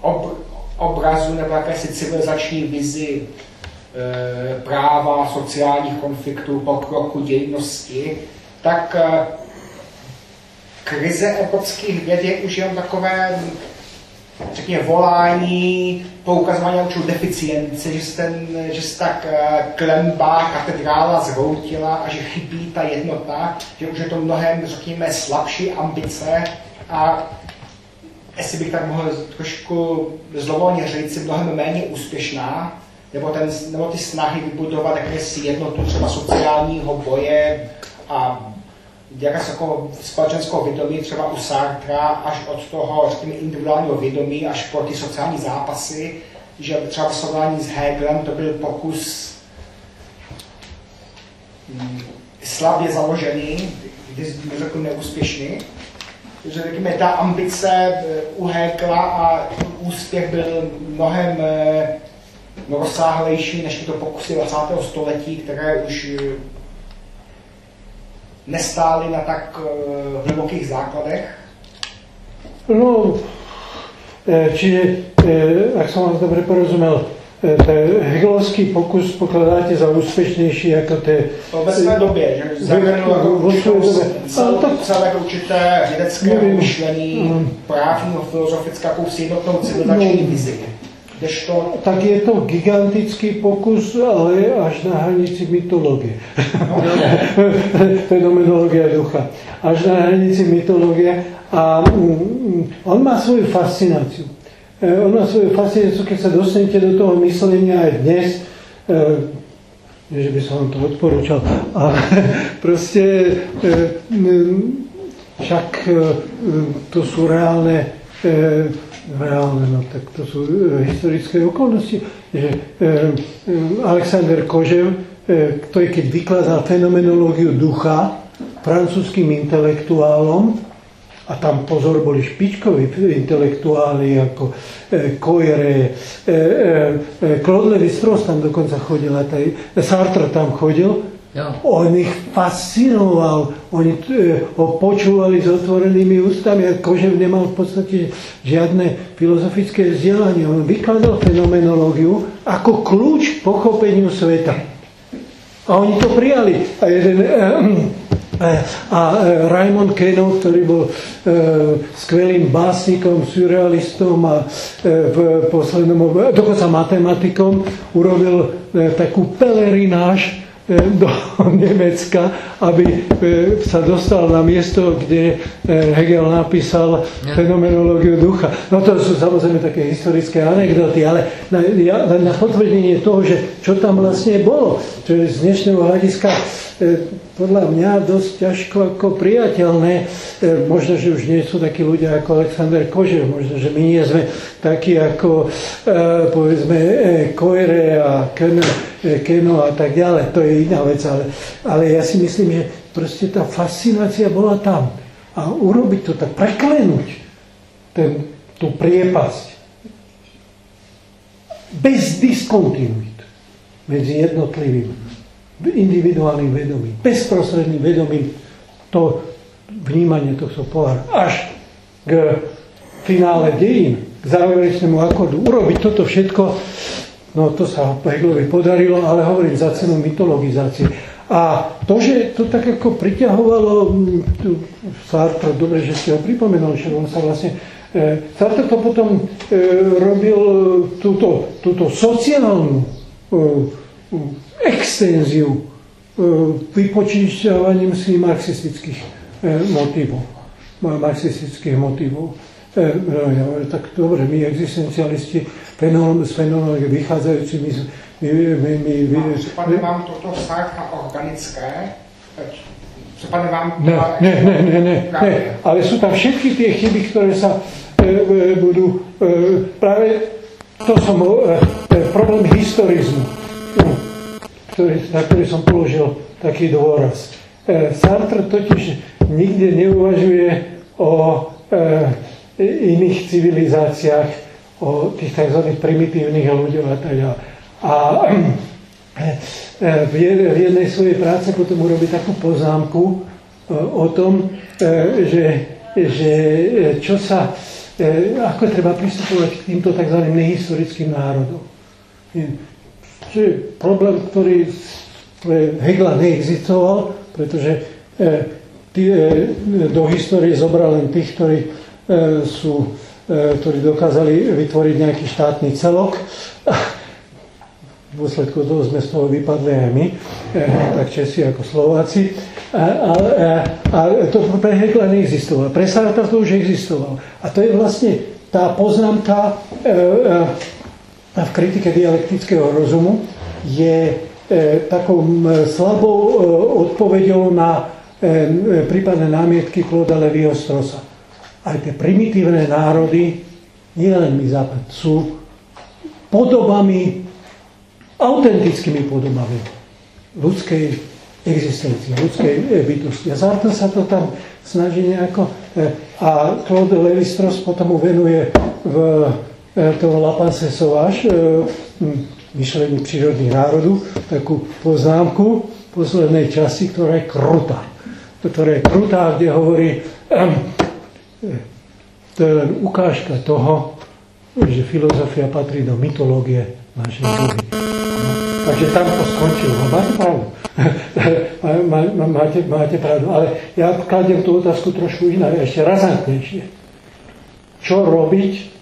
ob, obrazu nebo jakési civilizační vizi e, práva, sociálních konfliktů, pokroku, dějnosti, tak e, krize evropských věd je už jen takové řekněme, volání, poukazování na určitou deficienci, že se, ten, že se tak e, klemba, katedrála zhroutila a že chybí ta jednota, že už je to mnohem, řekněme, slabší ambice a jestli bych tak mohl trošku zlovolně říct, mnohem méně úspěšná, nebo, ten, nebo ty snahy vybudovat jakési jednotu třeba sociálního boje a jakési jako společenského vědomí třeba u Sartra až od toho, řekněme, individuálního vědomí až po ty sociální zápasy, že třeba v srovnání s Hegelem to byl pokus hm, slabě založený, když řekl neúspěšný, řekněme, ta ambice uhékla a úspěch byl mnohem no, rozsáhlejší než tyto pokusy 20. století, které už eh, nestály na tak eh, hlubokých základech? No, čiže, ak som vás dobre porozumel, E, hegelovský pokus pokladáte za úspěšnější jako ty... Ve své době, že zahrnul celé určité vědecké myšlení, mm. právního, filozofické, jakousi jednotnou civilizační vizi. To... Tak je to gigantický pokus, ale až na hranici mytologie. No. Fenomenologie ducha. Až na hranici mytologie. A mm, on má svoju fascináciu. E, on má svoju fascináciu, keď sa dostanete do toho myslenia aj dnes, e, že by som vám to odporúčal, ale proste e, však to sú reálne, reálne, no tak to sú historické okolnosti, že Alexander Kožev, ktorý keď vykladal fenomenológiu ducha francúzským intelektuálom, a tam pozor boli špičkoví intelektuáli ako e, Koire, e, e, Claude Lévi-Strauss tam dokonca chodil, a taj, Sartre tam chodil. Ja. On ich fascinoval, oni ho počúvali s otvorenými ústami a Kožev nemal v podstate žiadne filozofické vzdelanie. On vykladal fenomenológiu ako kľúč pochopeniu sveta. A oni to prijali. A jeden, a e, Raymond Queneau, ktorý bol e, skvelým básnikom, surrealistom a e, v poslednom dokonca matematikom, urobil takú pelerináž do Nemecka, aby sa dostal na miesto, kde Hegel napísal fenomenológiu ducha. No to sú samozrejme také historické anekdoty, ale na, na potvrdenie toho, že čo tam vlastne bolo, čo je z dnešného hľadiska podľa mňa dosť ťažko ako priateľné. E, možno, že už nie sú takí ľudia ako Alexander Kožev, možno, že my nie sme takí ako e, povedzme e, Koere a Keno a tak ďalej. To je iná vec, ale, ale ja si myslím, že proste tá fascinácia bola tam. A urobiť to, tak preklenúť ten, tú priepasť bez diskontinuit medzi jednotlivými individuálnym vedomím, bezprostredným vedomím to vnímanie tohto pohára až k finále dejín, k záverečnému akordu. Urobiť toto všetko, no to sa Hegelovi podarilo, ale hovorím za cenu mytologizácie. A to, že to tak ako priťahovalo Sartre, dobre, že ste ho pripomenuli, že on sa vlastne e, Sartre to potom e, robil túto, túto sociálnu e, extenziu e, vypočíšťovaním si marxistických e, motivov. Marxistických motivov. E, no, tak dobre, my existencialisti z fenomenológie vychádzajúci, my, my, my, my, my, Připadne vám toto Sartre organické? Připadne vám... Ne, ne, ne, ne, ne, ne, ale sú tam všetky tie chyby, ktoré sa e, budú... E, práve to som... E, problém historizmu ktorý, na ktorý som položil taký dôraz. E, Sartre totiž nikde neuvažuje o e, iných civilizáciách, o tých tzv. primitívnych ľuďoch a tak ďalej. A e, v, jednej svojej práce potom urobí takú poznámku e, o tom, e, že, že čo sa, ako treba pristupovať k týmto tzv. nehistorickým národom že problém, ktorý pre Hegla neexistoval, pretože e, e, do histórie zobral len tých, ktorí e, sú ktorí dokázali vytvoriť nejaký štátny celok. V dôsledku toho sme z toho vypadli aj my, tak Česi ako Slováci. A, a, a to pre Hegla neexistovalo. Pre Sartre to už existovalo. A to je vlastne tá poznámka a v kritike dialektického rozumu je e, takou slabou e, odpoveďou na e, prípadné námietky Kloda Levyho Strosa. Aj tie primitívne národy, nielen my západ, sú podobami, autentickými podobami ľudskej existencii, ľudskej bytosti. A Sartre sa to tam snaží nejako... A Claude Levi-Strauss potom mu venuje v toho Lapance Sauvage, myšlení prírodných národov, takú poznámku poslednej časti, ktorá je krutá. Ktorá je krutá, kde hovorí, um, to je len ukážka toho, že filozofia patrí do mytológie našej doby. No, takže tam to skončilo. No, máte pravdu. máte, máte pravdu. Ale ja kladiem tú otázku trošku iná, ešte razantnejšie. Čo robiť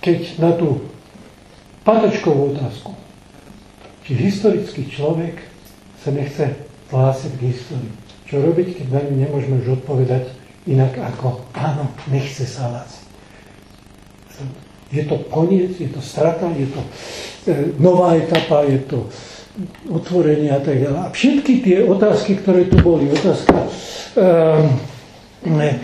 keď na tú patočkovú otázku, či historický človek sa nechce hlásiť k histórii. Čo robiť, keď na ňu nemôžeme už odpovedať inak ako áno, nechce sa hlásiť. Je to koniec, je to strata, je to e, nová etapa, je to otvorenie a tak ďalej. A všetky tie otázky, ktoré tu boli, otázka e, E,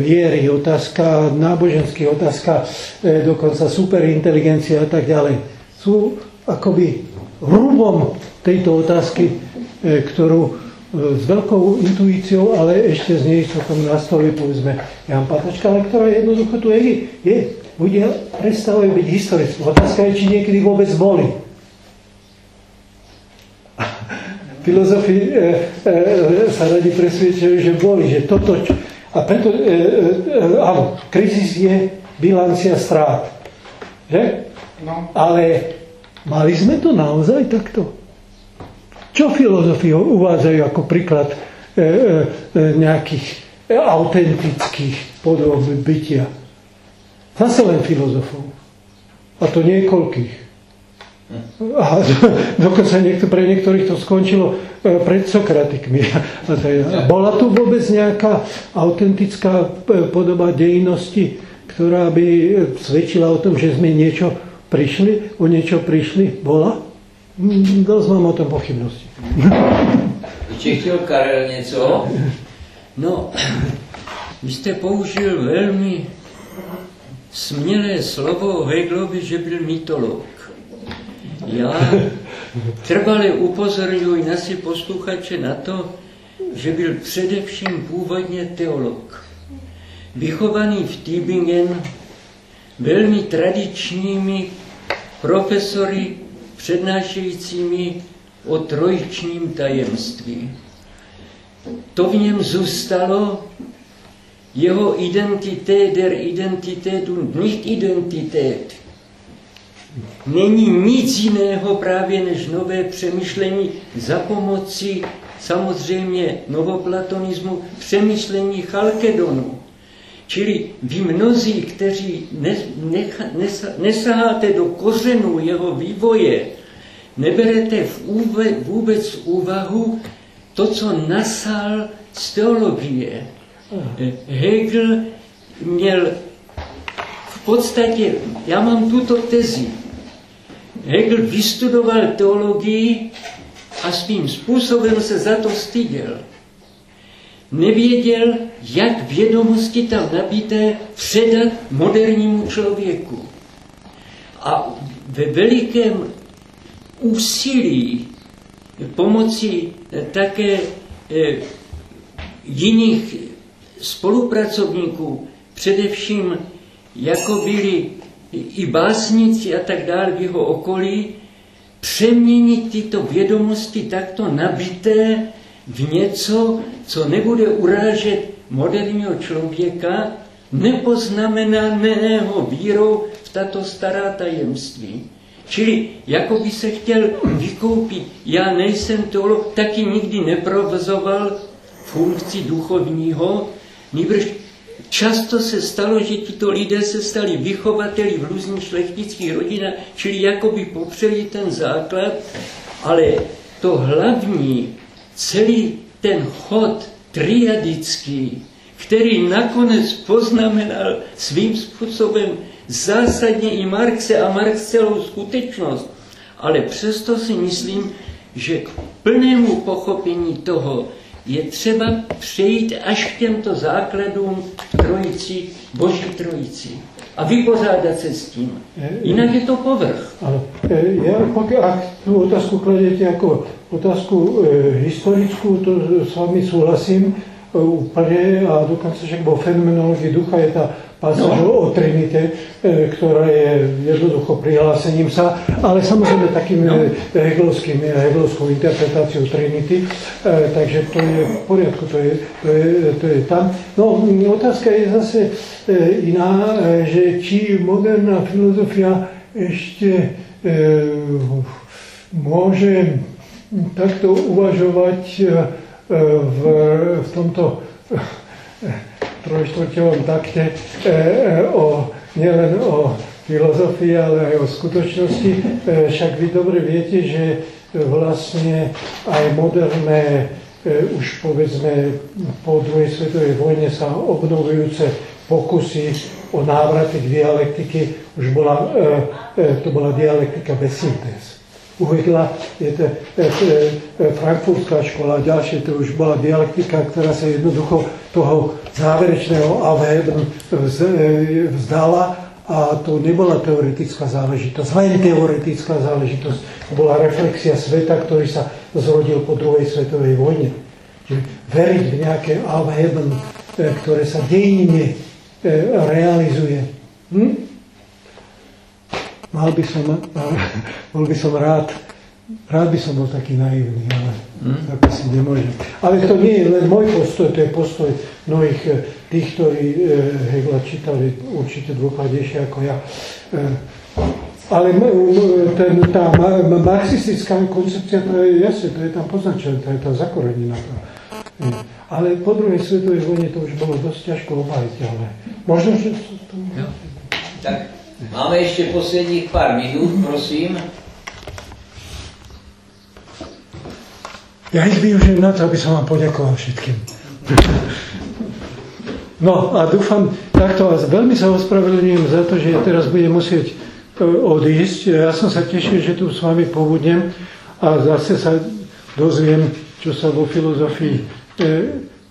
viery, otázka náboženských, otázka e, dokonca superinteligencia a tak ďalej. Sú akoby rúbom tejto otázky, e, ktorú s veľkou intuíciou, ale ešte z neistotom na stole, povedzme, Jan Patačka, ale ktorá jednoducho tu je, je ľudia prestávajú byť historickí. Otázka je, či niekedy vôbec boli. Filozofi e, e, sa radi presvedčujú, že boli, že toto, a preto, e, e, e, áno, krizis je bilancia strát. Že? No. Ale mali sme to naozaj takto? Čo filozofii uvádzajú ako príklad e, e, e, nejakých autentických podob bytia? Zase len filozofov. A to niekoľkých. A dokonca niekto, pre niektorých to skončilo e, pred Sokratikmi. A bola tu vôbec nejaká autentická e, podoba dejnosti, ktorá by e, svedčila o tom, že sme niečo prišli, o niečo prišli? Bola? Dosť mám o tom pochybnosti. Či chtěl Karel něco? No, vy jste použil velmi smělé slovo o Hegelovi, že byl mytolog. Já trvale upozorňuji naši posluchače na to, že byl především původně teolog. Vychovaný v Tübingen velmi tradičními profesory přednášejícími o trojičním tajemství. To v něm zůstalo, jeho identität der Identität und nicht Identität není nic jiného právě než nové přemýšlení za pomoci samozřejmě novoplatonismu, přemýšlení Chalkedonu. Čili vy mnozí, kteří nesaháte do kořenů jeho vývoje, neberete v úve, vůbec v úvahu to, co nasal z teologie. Hegel měl v podstatě, já mám tuto tezi, Hegel vystudoval teologii a svým způsobem se za to styděl. Nevěděl, jak vědomosti tam nabité předat modernímu člověku. A ve velikém úsilí pomoci také eh, jiných spolupracovníků, především jako byli i básníci a tak dále v jeho okolí, přeměnit tyto vědomosti takto nabité v něco, co nebude urážet moderního člověka, nepoznamenaného vírou v tato stará tajemství. Čili jako by se chtěl vykoupit. Já nejsem teolog, taky nikdy neprovozoval funkci duchovního, nýbrž Často se stalo, že tito lidé se stali vychovateli v různých šlechtických rodinách, čili jakoby popřeli ten základ, ale to hlavní, celý ten chod triadický, který nakonec poznamenal svým způsobem zásadně i Marxe a Marx celou skutečnost, ale přesto si myslím, že k plnému pochopení toho, je třeba přejít až k těmto základům trojici, boží trojici a vypořádat se s tím. Jinak je to povrch. Ano. E, ja, ak tú otázku kladete ako otázku e, historickú, to s vami súhlasím e, úplne a dokonca však vo fenomenológii ducha je tá pasáž no. o Trinite, e, ktorá je jednoducho prihlásením sa, ale samozrejme takým no. E, hegelovským, hegelovskou interpretáciou Trinity, e, takže to je v poriadku, to je, to je, to je tam. No, otázka je zase iná, že či moderná filozofia ešte môže takto uvažovať v, v tomto trojštvrťovom takte e, e, o, nielen o filozofii, ale aj o skutočnosti. E, však vy dobre viete, že vlastne aj moderné, už povedzme po druhej svetovej vojne sa obnovujúce pokusy o návraty k dialektiky, už bola, to bola dialektika bez syntéz uvedla, je to e, e, frankfurtská škola, ďalšie to už bola dialektika, ktorá sa jednoducho toho záverečného avheben vzdala a to nebola teoretická záležitosť, len teoretická záležitosť. To bola reflexia sveta, ktorý sa zrodil po druhej svetovej vojne. Čiže veriť v nejaké avheben, ktoré sa dejine realizuje. Hm? Mal by som, bol by som rád, rád by som bol taký naivný, ale hmm. tak si nemôžem. Ale to nie je len môj postoj, to je postoj mnohých eh, tých, ktorí eh, Hegla čítali určite dôkladnejšie ako ja. Eh, ale ten, tá marxistická koncepcia, to je jasne, to je tam poznačené, to je tá zakorenina. To. Ale po druhej svetovej vojne to už bolo dosť ťažko obhajiteľné. Možno, že to... Tak. Máme ešte posledných pár minút, prosím. Ja ich využijem na to, aby som vám poďakoval všetkým. No a dúfam, takto vás veľmi sa ospravedlňujem za to, že ja teraz budem musieť e, odísť. Ja som sa tešil, že tu s vami pobudnem a zase sa dozviem, čo sa vo filozofii e,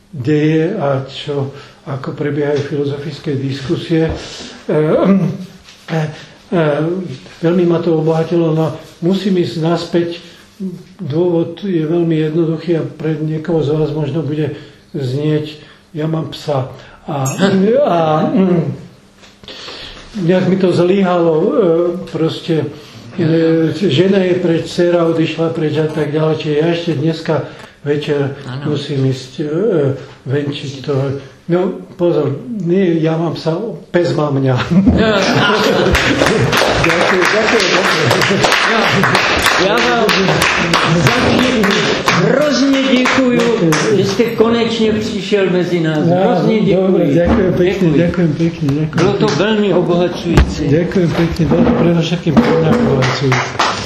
deje a čo, ako prebiehajú filozofické diskusie. E, E, e, veľmi ma to obohatilo, no musím ísť naspäť. Dôvod je veľmi jednoduchý a pre niekoho z vás možno bude znieť, ja mám psa. A, a mm, nejak mi to zlyhalo, e, proste žena je preč, dcera odišla preč a tak ďalej, čiže ja ešte dneska večer ano. musím ísť e, venčiť to. No pozor, nie, ja mám psa, pes má mňa. ďakujem, ďakujem. Já vám zatím hrozně děkuju, že jste konečně přišel mezi nás. Hrozně děkuji. Dobre, ďakujem pekne, ďakujem pekne. Ďakujem. Bylo to velmi obohacující. Ďakujem pekne, bolo to pre mňa obohacujúce.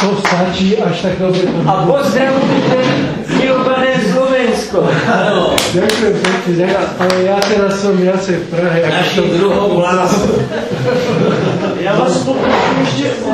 To stačí, až tak dobre to A pozdravujte milované Slovensko. Ano. Ďakujem pekne. Ale ja teraz som viacej v Prahe. ako Naši som- druhou vlast. Já vás poprosím ještě